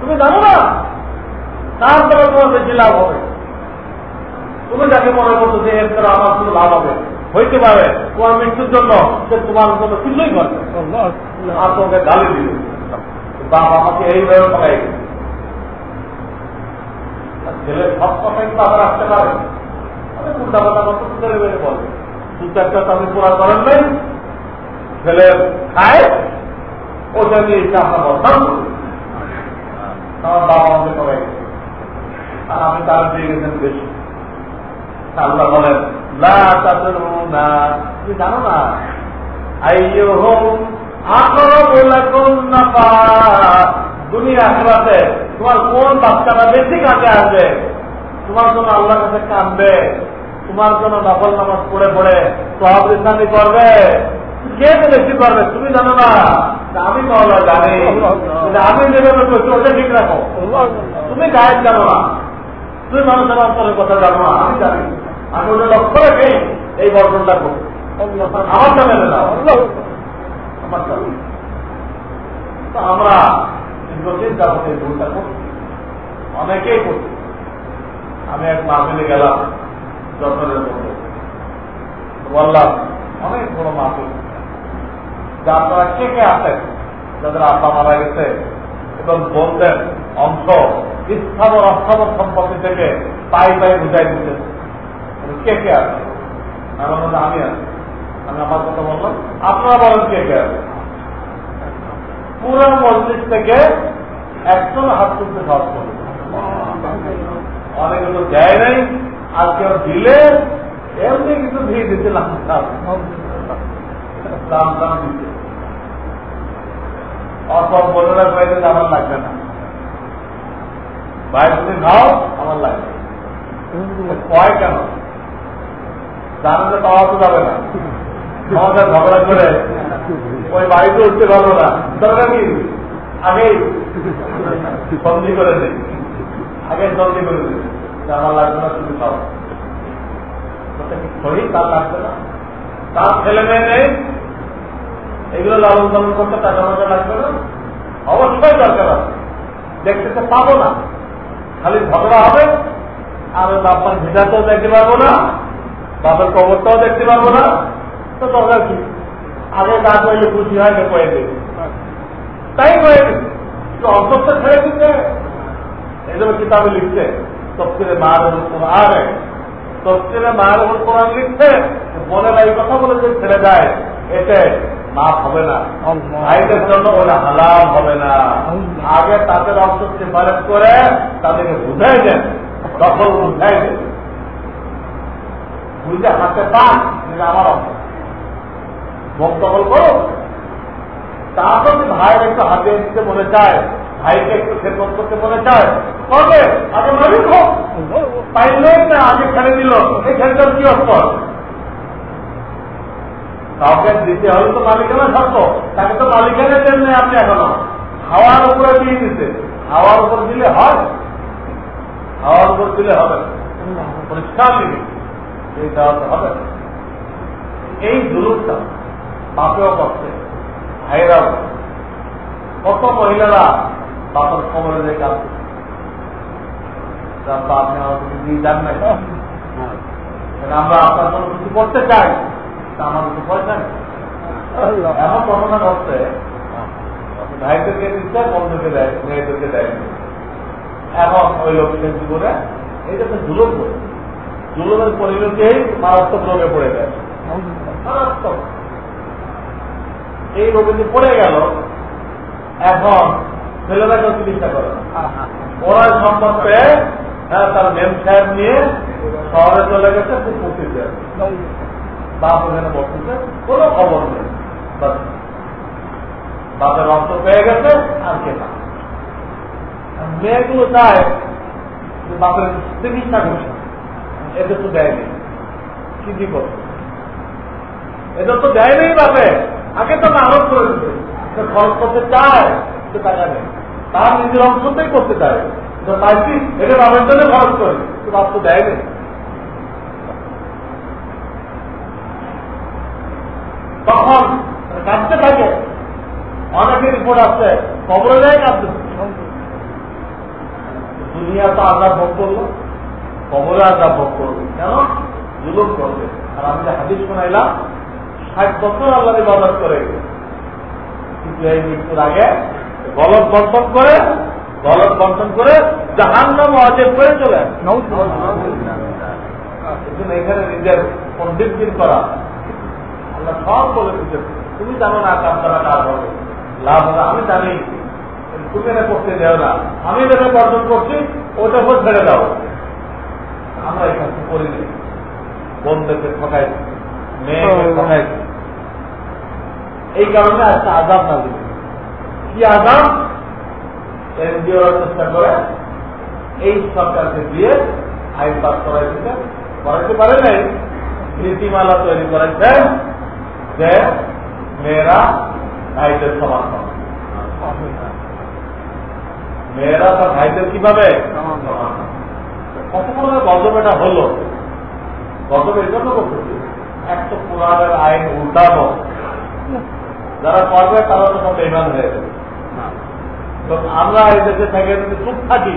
তুমি জানো না? তার দ্বারা তোমার বেশি লাভ হবে? তুমি যাকে মনে করছ যে এর দ্বারা আমার শুধু লাভ হবে হইতে পারে তোমার মৃত্যুর জন্য সে তোমার জন্য কিছুই করবে আর তোমাকে গালি বাপ আমাকে এইভাবে পাই ছেলে সব কথাই তো আবার আসতে পারে। আমি উল্টা কথা কত বেড়ে দু চারটা আপনি পুরা করেন নাই। ছেলে খায় ওটা নিয়ে ইচ্ছা আপনার বর্ষণ আমার বাবা আমাকে করে আর আমি তার দিয়ে গেছেন বেশি। আল্লাহ বলেন তুমি জানো না? তোমার কোন বাচ্চাটা বেশি কাছে আসবে? তোমার জন্য আল্লাহর কাছে কাঁদবে। তোমার জন্য নকল নামাজ পড়ে পড়ে সব ইসলামী করবে। কে তো বেশি করবে, তুমি জানো না? আমি মহলা জানি। আমি যেভাবে করছি ঠিক রাখো। তুমি গায়েব জানো না। তুমি মানুষের কথা জানো আমি জানি। আমি ওটা লক্ষ্য রেখে এই বর্ণনটা করি। আমারটা মেনে নাও আমারটা তো আমরা দীর্ঘদিন যাবত এই ভুলটা করছি। অনেকেই করছি। আমি এক মাহফিলে গেলাম যশোরের মধ্যে। বললাম অনেক বড় মাহফিল। যে আপনারা কে কে আছেন? যাদের আব্বা মারা গেছে এবং বলতেন অংশ স্থাবর অস্থাবর সম্পত্তি থেকে পাই পাই বুঝাই দিচ্ছেন কে কে আছে? আমার মধ্যে আমি আছি। আমি আমার কথা বললাম আপনারা বলেন কে কে আছে? পুরো মসজিদ থেকে একজন হাত তুলতে সাহস করবে অনেকে তো দেয় নাই, আর কেউ দিলে এমনি কিছু দিয়ে দিচ্ছিলাম দাম দাম দিতে। অসব বোনেরা বাইরে আমার লাগবে না। বাইরে তুমি খাও, আমার লাগবে। কয় কেন? জানলে পাওয়া তো যাবে না। আমাদের ঝগড়া করে ওই বাড়িতে উঠতে পারব না। দরকার কি? আগেই সন্ধি করে দিই আগে জলদি করে দিই আমার লাগবে না শুধু খাও। শরীর তার লাগবে না। তার ছেলে মেয়ে নেই। এগুলো লালন পালন করতে টাকা পয়সা লাগবে না। অবশ্যই দরকার আছে। দেখতে তো পাবো না। খালি ঝগড়া হবে। আর বাপার ভিজাতেও দেখতে পারব না। বাপের কবরটাও দেখতে পারব না। তো দরকার কি? আগে না করলে খুশি হয় না কয়ে দেবে। তাই কয়ে দেবে। অন্তত ছেড়ে দিচ্ছে এই জন্য কিতাবে লিখছে তফসিরে মার কোরআন। তফসিরে মার কোরআন লিখছে বোনেরা এই কথা বলে যে ছেড়ে যায় এতে মাফ হবে না। ভাইদের জন্য ওরা হালাল হবে না। আগে তাদের অংশ সিফারেস করে তাদেরকে বুঝাই দেন দখল বুঝাই দেন। বুঝে হাতে পান যেটা আমার অংশ। মুখ দখল করো। তারপর যদি ভাইয়ের একটু হাতে নিতে মনে চায়, ভাইকে একটু খেদমত করতে মনে চায় কবে আগে মালিক হোক পাইলেই না, আগে ছেড়ে দিল। এই ছেলেটার কি অর্থ? কাউকে দিতে হলে তো মালিকানা থাকতো তাকে তো মালিকানা দেন নেই আপনি এখনও হাওয়ার উপরে দিয়ে দিতে। হাওয়ার উপর দিলে হয়। হাওয়ার উপর দিলে হবে পরিষ্কার দিবে এই দেওয়া তো হবে। এই দুলুকটা বাপেও করছে ভাইরাও কত মহিলারা বাপের খবরে আপনি আমাকে দিয়ে যান না আমরা আপনার জন্য কিছু করতে চাই তা আমার কিছু পয়সা নেই। এমন ঘটনা ঘটছে ভাইদেরকে দিচ্ছে বন্ধুকে দেয় মেয়েদেরকে দেয়। এখন ওই লোককে জীবনে এটা তো জুলুম করে জুলুমের পরিণতিই মারাত্মক রোগে পড়ে গেছে মারাত্মক। এই রোগে যে পড়ে গেল এখন ছেলেরাকেও চিকিৎসা করে। ওরা সম্পদ পেয়ে হ্যাঁ তার মেম সাহেব নিয়ে শহরে চলে গেছে খুব খুশিতে বাপ ওখানে বসতেছে কোনো খবর নেই। বাপের রক্ত পেয়ে গেছে আর কে না মেয়েগুলো চায় যে বাপের চিকিৎসা করছে এদের তো দেয়নি কি বিপদ? এদের তো দেয়নি বাপে। আগে তো আরোপ করে দিতে। সে খরচ করতে চায়, সে টাকা নেই তার নিজের অংশতেই করতে চায়। পাইছি এটা বাবার জন্য খরচ করে। তো বাপ তো দেয়নি তখন কাঁদতে থাকে। অনেকের রিপোর্ট আছে কবরে যায় কাঁদতে দুনিয়া তো আজাদ ভোগ করল। কবরে ভোগ করবে কেন? জুলুম করবে আর আমি হাদিস শোনাইলাম ষাট বছর আল্লাহ ইবাদত করে। কিন্তু এই মৃত্যুর আগে গলত বন্টন করে গলত বন্টন করে জাহান নাম অজেব করে চলে এখানে নিজের পণ্ডিতগির করা। আল্লাহ সব বলে দিচ্ছে তুমি জানো না কাজ করা কাজ হবে? লাভ হবে আমি জানি। তুমি এটা করতে দেও না। আমি যেটা বর্জন করছি ওটা উপর ছেড়ে দাও। আমরা এই কাজটা করিনি? বন্ধুকে ঠকাই মেয়েকে ঠকাই এই কারণে আজকে আজাব না দিবে কি আজাব এনজিও চেষ্টা করে এই সরকারকে দিয়ে আইন পাস করাই দিতে করাইতে পারে নাই। নীতিমালা তৈরি করেছেন যে মেয়েরা ভাইদের সমান। মেয়েরা তার ভাইদের কীভাবে? কত বড় গজব এটা হলো? গজব এই জন্য করতেছি এক তো পুরাণের আইন উল্টানো। যারা করবে তারা তো সব বেমান হয়ে যাবে। তো আমরা এই দেশে থেকে যদি চুপ থাকি,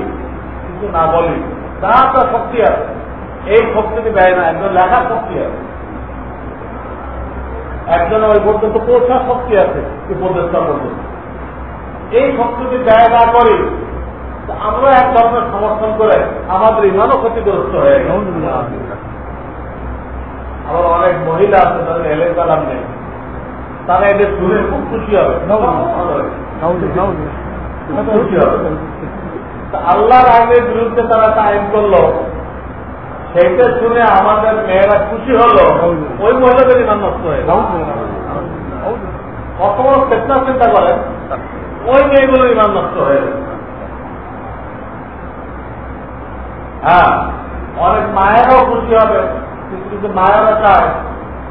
কিন্তু না বলি তা একটা শক্তি আছে। এই শক্তিটি ব্যয় না, একজন লেখার শক্তি আছে। একজন ওই পর্যন্ত পৌঁছার শক্তি আছে কি প্রচেষ্টা পর্যন্ত এই শক্তিটি ব্যয় না করি আমরা এক ধরনের সমর্থন করে আমাদের ইমানও ক্ষতিগ্রস্ত হয়ে আবার অনেক মহিলা আছে, তাদের এলেন কালাম নেই। তারা এদের শুনে খুব খুশি হবে। খুশি হবে। আল্লাহর আইনের বিরুদ্ধে তারা একটা আইন করল। সেইটা শুনে আমাদের মেয়েরা খুশি হলো। ওই মহিলাদের ইমান নষ্ট হয়ে বড় চেষ্টা চিন্তা করেন? ওই মেয়েগুলো ইমান নষ্ট হয়ে গেল হ্যাঁ অনেক মায়েরাও খুশি হবে। কিন্তু কিছু মায়েরা চায়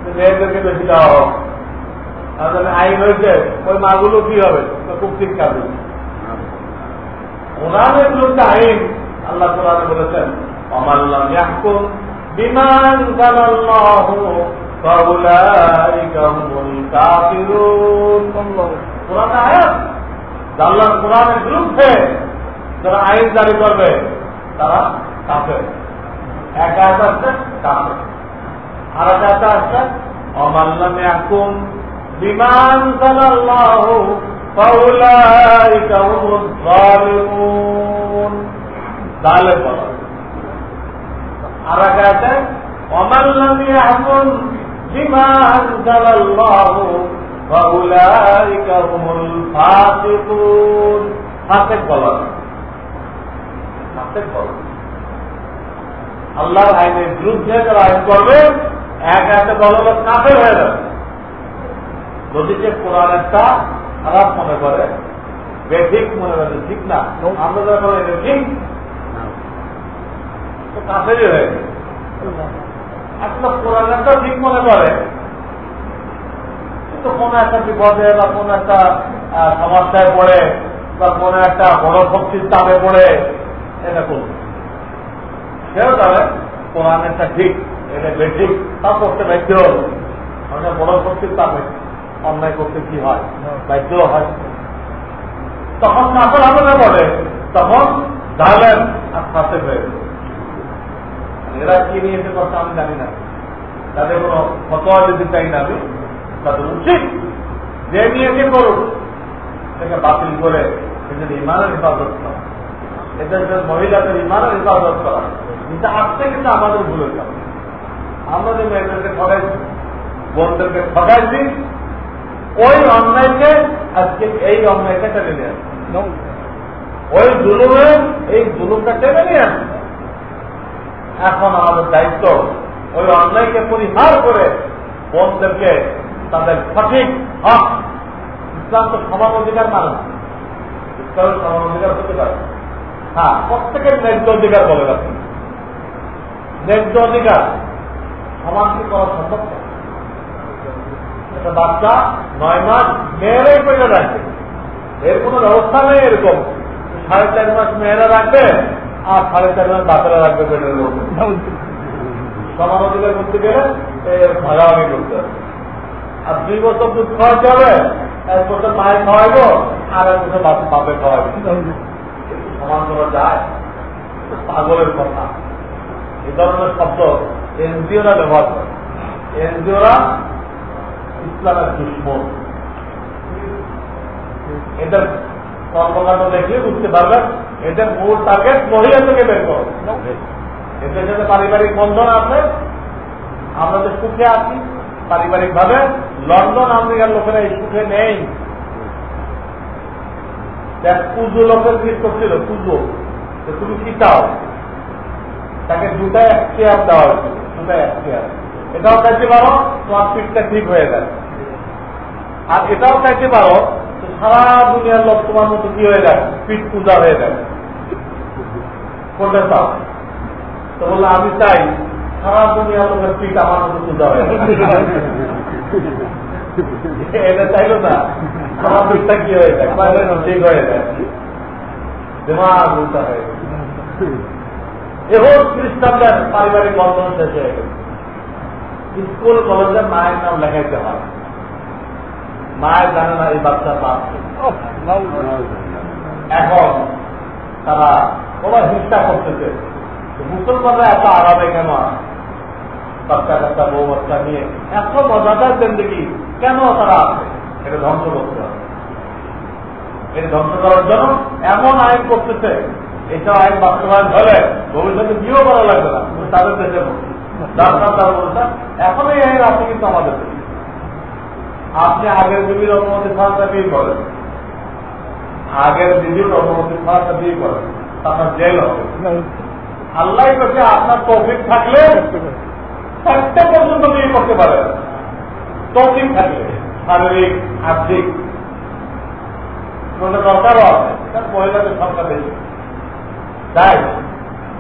যে মেয়েদেরকে বেশি দেওয়া হোক। তাহলে আইন হয়েছে, ওই মাগুলো কি হবে? খুব শিক্ষা দেবে। কোরআনের বিরুদ্ধে আইন। আল্লাহ কোরআনে বলেছেন অমাল্লাম বিমান আল্লাহ কোরআনের বিরুদ্ধে যারা আইন জারি করবে, তারা কাফের এক আয়াত আছে কাফের আর এক আয়াত আছে অমাল্লাম ইয়াহকুম বিমান জানাল্লাহু فأولئك هم الظالمون ظالم বলা আর এক আছে ومن لم يحكم بما أنزل الله فأولئك هم الفاسقون ফাসিক বলা ফাসিক বলা আল্লাহর আইনের বিরুদ্ধে যারা আইন করবে এক হাতে বলবে কাফের হয়ে যাবে। যদি যে কোরআনেরটা খারাপ মনে করে বেঠিক মনে করে ঠিক না। আমরা যারা বলে এটা ঠিক তো হয়ে গেছে। একটা কোরআনটা ঠিক মনে করে। কিন্তু কোন একটা বিপদে বা কোন একটা সমস্যায় পড়ে বা কোন একটা বড় শক্তির চাপে পড়ে এটা করবে সেও তবে কোরআনেরটা ঠিক, এটা বেঠিক, তা করতে বাধ্য হল। মানে বড় শক্তির চাপে অন্যায় করতে কি হয়? বাধ্য হয়। তখন কাপড় হাতে পড়ে তখন জালেন আর ফাঁসে হয়ে। এরা কি নিয়ে এসে কথা আমি জানি না। তাদের কোনো ফতোয়া যদি চাই না আমি তাদের উচিত। যে নিয়ে এসে করুক সেটাকে বাতিল করে এদের ইমানের হেফাজত করা। এদের মহিলাদের ইমানের হেফাজত করা। কিন্তু আসতে কিন্তু আমাদের ভুলের কারণে আমরা যে মেয়েদেরকে ঠকাইছি বোনদেরকে ঠকাইছি ওই অন্যায়কে আজকে এই অন্যায়টা টেনে নিয়ে আসছে। ওই জুলুমে এই জুলুমটা টেনে নিয়ে আসছে। এখন আমাদের দায়িত্ব ওই অন্যায়কে পরিহার করে বোনদেরকে তাদের সঠিক হক ইসলাম তো সমান অধিকার মানে ইসলামের সমান অধিকার হতে পারে। হ্যাঁ প্রত্যেকের ন্যায্য অধিকার বলে রাখেন। ন্যায্য অধিকার সমান কি করা সম্ভব একটা বাচ্চা নয় মাস মেয়েরাই পেটে রাখবে এর কোনো ব্যবস্থা নেই এরকম। সাড়ে চার মাস মেয়েরা রাখবে আর সাড়ে চার মাস বাচ্চারা রাখবে সমান অধিকার করতে গেলে এর ভাগাভাগি করতে হবে। আর দুই বছর দুধ খাওয়াতে হবে, এক বছর মায়ের খাওয়াইবো, আর এক বছর বাপে খাওয়াইবো। সমান করা যায়। পাগলের কথা। এই ধরনের শব্দ এনজিওরা ব্যবহার করে। এনজিওরা ইসলামের দুশ্মন। এদের কর্মকাণ্ড দেখলে বুঝতে পারবেন, এদের মূল টার্গেট মহিলা থেকে বের করো। এদের সাথে পারিবারিক বন্ধন আছে। আমরা যে সুখে আছি পারিবারিক ভাবে লন্ডন আমেরিকার লোকেরা এই সুখে নেই। পুজো লোকের জিজ্ঞেস করছিল পুজো তুমি কি চাও? তাকে দুটাই এক চেয়ার দেওয়া হয়েছিল, দুটাই এক চেয়ার এটাও চাইতে পারো, তোমার পিঠটা ঠিক হয়ে যায় আর এটাও চাইতে পারো সারা দুনিয়ার লোক তোমার মতো কি হয়ে যায় পিঠ পূজা হয়ে যায় করলে চাও? তো বলল, আমি চাই সারা দুনিয়ার লোকের পিঠ আমার মতো পূজা হয়ে যায় এটা চাইলো না? আমার পিঠটা কি হয়ে যায় ঠিক হয়ে যায় দেমাগ হয়ে যায় এখন খ্রিস্টানদের পারিবারিক বন্ধন শেষ হয়ে গেছে। স্কুল, কলেজে মায়ের নাম লেখাইতে হয়। মায়ের জানে না এই বাচ্চা পাপ এখন তারা ওরা হিংসা করতেছে। মুসলমানরা এত আরামে কেন? বাচ্চা কাচ্চা, বউ বাচ্চা নিয়ে এত মজাদার জিন্দগি কেন তারা আছে? এটা ধ্বংস করতে হবে। এটা ধ্বংস করার জন্য এমন আইন করতেছে এটা আইন বাস্তবায়ন হলে ভবিষ্যতে বিয়েও করা লাগবে না তাদের দেশের মধ্যে। এখন এই আইন আছে কিন্তু আমাদের আপনি আগের বিবির অনুমতি ছাড়া বিয়ে করেন। আগের বিবির অনুমতি ছাড়া বিয়ে করেন। আপনার জেল হবে। আল্লাহ কাছে আপনার তৌফিক থাকলে চারটে পর্যন্ত বিয়ে করতে পারে তৌফিক থাকলে, শারীরিক, আর্থিক। কোনটা দরকারও আছে। মহিলাদের সংখ্যা বেশি। তাই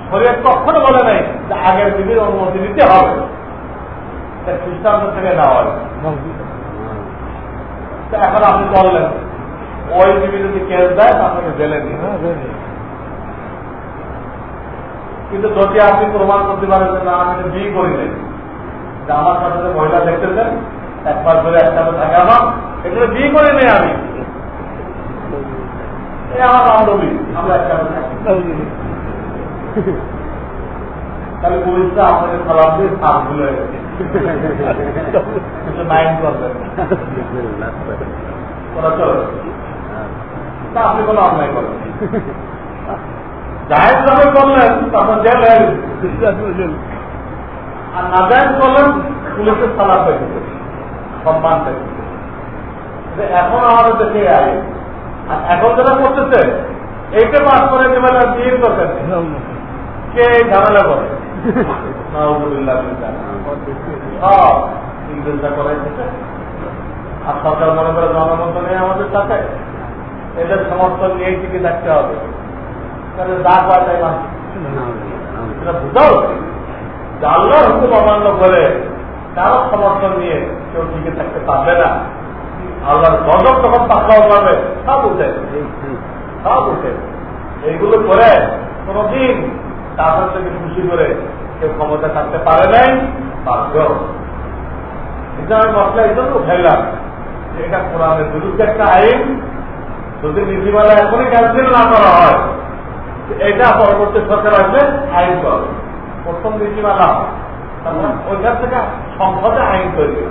শরীর কখনো বলে নাই যে আগের বিবির অনুমতি নিতে হবে। খ্রিস্টানদের থেকে নেওয়া হয় এখন আপনি বললেন ওই যদি কেস দেয় আপনাকে জেলে দিন কিন্তু যদি আপনি প্রমাণ করতে পারেন যে না আমি বিয়ে করি নাই যে আমার সাথে মহিলা দেখতেছেন একবার ধরে একসাথে থাকে আমার এগুলো বিয়ে করি নেই আমি। আমার বান্ধবী আমরা একসাথে থাকি। তাহলে আপনাকে দিয়ে সাপ ভুলে আপনি কোনো অন্যায় করেন জাহেজ করলেন জেল আর না জাহেজ করলেন, পুলিশের সালাম পেয়েছে সম্মান এখন আমাদের দেশে আর এখন যারা করতেছে, এইটা পাস করে দেবেন আর বিয়ে করতেন কে ঝামেলা করে? আর সরকার মনে করে জনমত নেই আমাদের সাথে। এদের সমর্থন নিয়ে টিকে থাকতে হবে। তাহলে যা না বুঝাও আল্লাহর হুকুম অমান্য করে কারও সমর্থন নিয়ে কেউ টিকে থাকতে পারবে না। আল্লাহর গজব যখন পাকড়াও পাবে সব উঠে। সব উঠে। এইগুলো করে কোনদিন তাদের থেকে খুশি করে কেউ ক্ষমতা থাকতে পারে নাই বাধ্য। আমি মশলা এই জন্য উঠাইলাম এটা কোরআনের বিরুদ্ধে একটা আইন। যদি নীতিমালা এখনই ক্যান্সেল না করা হয় এটা পরবর্তী সরকার আসবে আইন করবে। প্রথম নীতিমালা ওইখান থেকে সংসদে আইন তৈরি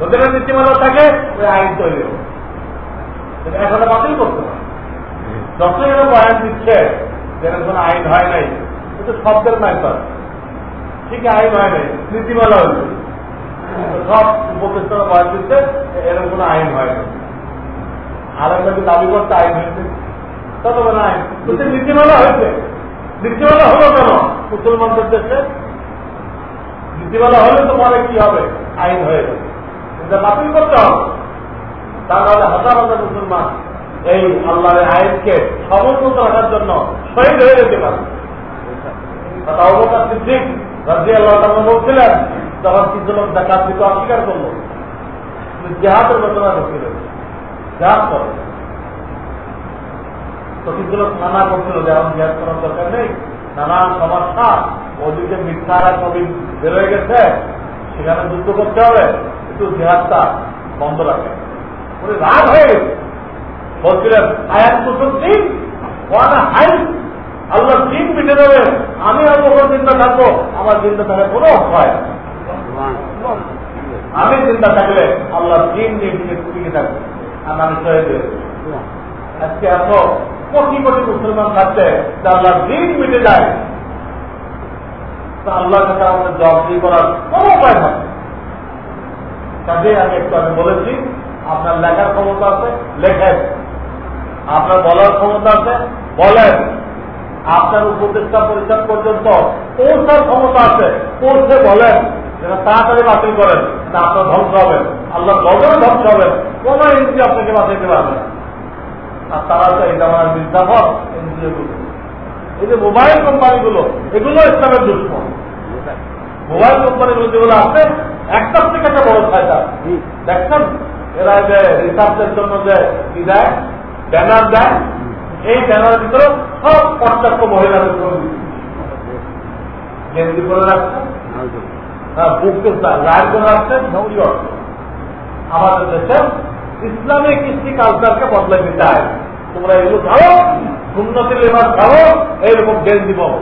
যদি নীতিমালা থাকে ওই আইন তৈরি হবে। এখন বাতিল করতে হবে যখন এরকম আইন দিচ্ছে যেন কোনো আইন হয় নাই কিন্তু শব্দের ম্যাটার ঠিক আইন হয় নাই, নীতিমালা হয়েছে সব উপদেষ্টা বয়স দিচ্ছে এরকম কোনো আইন হয় না আরেকটা দাবি করতে আইন হয়েছে। তত না আইন। কিন্তু নীতিমালা হয়েছে। নীতিমালা হলো কেন? মুসলমানদের দেশে? নীতিমালা হলে তো পরে কি হবে? আইন হয়ে যাবে। এটা বাতিল করতে হবে। তা নাহলে হাজার হাজার মুসলমান এই আল্লাহর আইনকে সমুন্নত রাখার জন্য শহীদ হয়ে যেতে পারে। ঠিক রাজি বলছিলেন, তখন কিছু লোক দেখা দিতে অস্বীকার করল। জেহাদের ঘটনা ঢুকিল জেহাদ করে। তো কিছু লোক মানা করছিল যে এখন জেহাদ করার দরকার নেই। নানান সমস্যা ওদিকে মিথ্যারা কবি বেরোয় গেছে। সেখানে যুদ্ধ করতে হবে। একটু জেহাদটা বন্ধ রাখে। উনি রাগ হয়ে গেছে। বলছিলেন, আয়াত তো সত্যি ওয়ানা হাই আল্লাহ দিন মিটে দেবে, আমি আর কখন চিন্তা থাকব, আমার চিন্তা থাকলে কোনো হয় আমি চিন্তা থাকলে আল্লাহ দিন নিয়ে টিকে থাকবে। আর আমি সহে আজকে এত কোটি কোটি মুসলমান থাকছে, যে আল্লাহ দিন মিটে যায়। তা আল্লাহর কাছে আমাদের জবাবদি করার কোনো উপায় থাকে কাজে আমি একটু আমি বলেছি, আপনার লেখার ক্ষমতা আছে, লেখেন। আপনার বলার ক্ষমতা আছে, বলেন। আপনার উপদেষ্টা পরিষদ পর্যন্ত পৌঁছার ক্ষমতা আছে। পৌঁছে বলেন যেটা তাড়াতাড়ি বাতিল করেন তা আপনার ধ্বংস হবেন আল্লাহ গগনে ধ্বংস হবেন কোন এনজি আপনাকে বাঁচাইতে পারবে আর তারা তো এই জামার মির্জাফর এনজিও গুলো। এই যে মোবাইল কোম্পানিগুলো, এগুলো ইসলামের দুশ্মন। মোবাইল কোম্পানিগুলো যেগুলো আছে, একটার থেকে একটা বড় ফায়দা। দেখছেন? এরা যে রিসার্চের জন্য যে কি দেয় ব্যানার দেয় এই ব্যানার ভিতরে সব পর্যাপ্ত মহিলাদের গেঞ্জি করে রাখছেন হ্যাঁ বুককে রায় করে রাখছেন নৌরি অর্থ আমাদের দেশে ইসলামিক কৃষ্টি কালচারকে বদলে দিতে হয়। তোমরা এগুলো খাও উন্নতি লেবার খাও এইরকম গেঞ্জি পাবো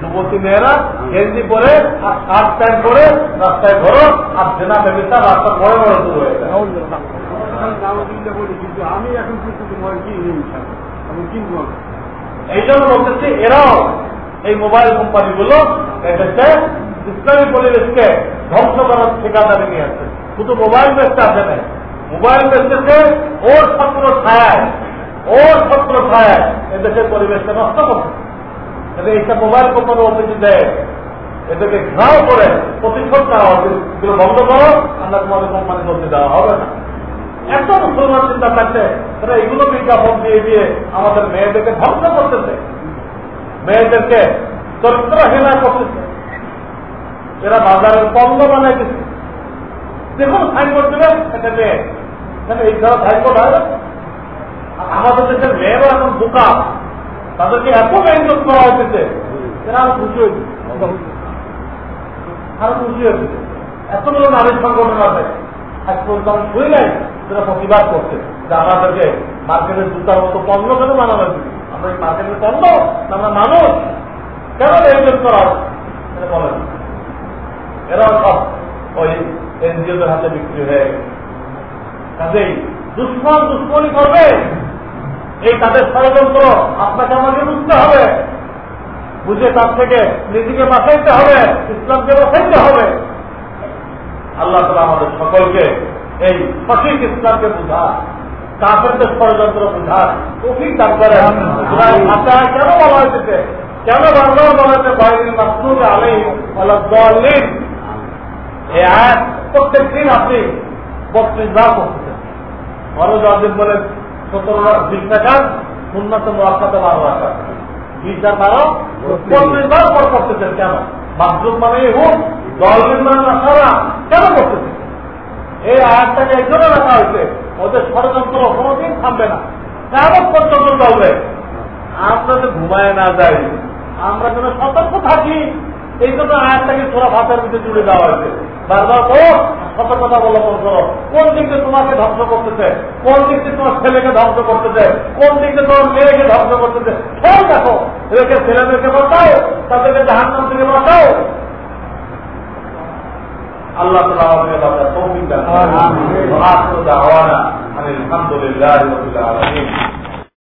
যুবতী মেয়েরা গেঞ্জি পরে আর শার্ট প্যান্ট পরে, রাস্তায় ঘোরো আর জেনা ব্যবস্থা রাস্তা বড় বড় শুরু হয়ে যায়। আমি এখন কিন্তু এই জন্য বলতেছি, এরাও এই মোবাইল কোম্পানিগুলো এদেশে ইসলামী পরিবেশকে ধ্বংস করার ঠিকাদারি নিয়ে আসছে। শুধু মোবাইল বেচতে আসে না মোবাইল বেচতেছে ওর ছাত্র ছায় ওর ছাত্র ছায় এদেশের পরিবেশকে নষ্ট করছে। কিন্তু এইটা মোবাইল কোম্পানি অফিসে দেয় এদেরকে ঘাও করে প্রতিশোধ হবে। এগুলো বন্ধ করো আমরা তোমাদের কোম্পানি চলতে দেওয়া হবে না। এত মুসলমান চিন্তা থাকছে তারা এগুলো বিজ্ঞাপন দিয়ে দিয়ে আমাদের মেয়েদেরকে ধ্বংস করতেছে। মেয়েদেরকে চরিত্রহীনা করতেছে। এরা বাজারের পণ্য বানাইতেছে দেখুন, সাইনবোর্ড দেবে একটা মেয়ে। এখানে এই ধরনের সাইনবোর্ড হয় আমাদের দেশের মেয়েরা এখন বোকা। তাদেরকে এত মেহনত করা হয়েছে এরা আরও খুশি হয়েছে আরও খুশি হয়েছে এতগুলো নারী সংগঠন আছে, আজ পর্যন্ত আমি নাই। সেটা প্রতিবাদ করছে যে আমাদেরকে মার্কেটের জুতার মতো পণ্য কেন বানানো হয়েছে আমরা এই মার্কেটের পণ্য? আমরা মানুষ। কেন লেনদেন করা বলেন। এরাও সব ওই এনজিওদের হাতে বিক্রি হয়ে গেছে। কাজেই দুশ্মন দুশ্মনী করবে। এই তাদের ষড়যন্ত্র আপনাকে আমাকে বুঝতে হবে। বুঝে তার থেকে নিজেকে বাঁচাইতে হবে, ইসলামকে বাঁচাইতে হবে। আল্লাহ তালা আমাদের সকলকে এই সঠিক ইসলামকে বুঝা কাফেরদের ষড়যন্ত্র বুঝার তফিক দান করে? কেন বলা হয়েছে? কেন বাংলার বলা হয়েছে বাইরের মাসুদ এই আয়াত প্রত্যেক দিন আপনি বার করতেছেন খরচ অর্জন বলে সতেরো বিশ টাকা উন্নত মোয়াক্কাতে বারো টাকা বিশ আর বারো বার পর করতেছেন কেন? মাসরুম মানে হুক দলবিন মানে নাসারা কেন করতেছেন এই আয়াতটাকে এই জন্য রাখা হয়েছে। ওদের ষড়যন্ত্র কোনোদিন থামবে না। কেমন পর্যন্ত চলবে? আমরা তো ঘুমায় না যাই। আমরা যেন সতর্ক থাকি। এই জন্য আয়াতটাকে ছোড়া ভাষার ভিতরে জুড়ে দেওয়া হয়েছে। বারবার তো সতর্কতা অবলম্বন করো। কোন দিকে তোমাকে ধ্বংস করতেছে? কোন দিকে তোমার ছেলেকে ধ্বংস করতেছে? কোন দিকে তোমার মেয়েকে ধ্বংস করতেছে? খেয়াল দেখো। এদেরকে ছেলেদেরকে বাঁচাও, তাদেরকে জাহান্নাম থেকে বাঁচাও। আল্লাহ তালা আমাকে বাঁচার তৌফিক দান করুন। আখির দাওয়ানা আনিল হামদুলিল্লাহি রাব্বিল আলামিন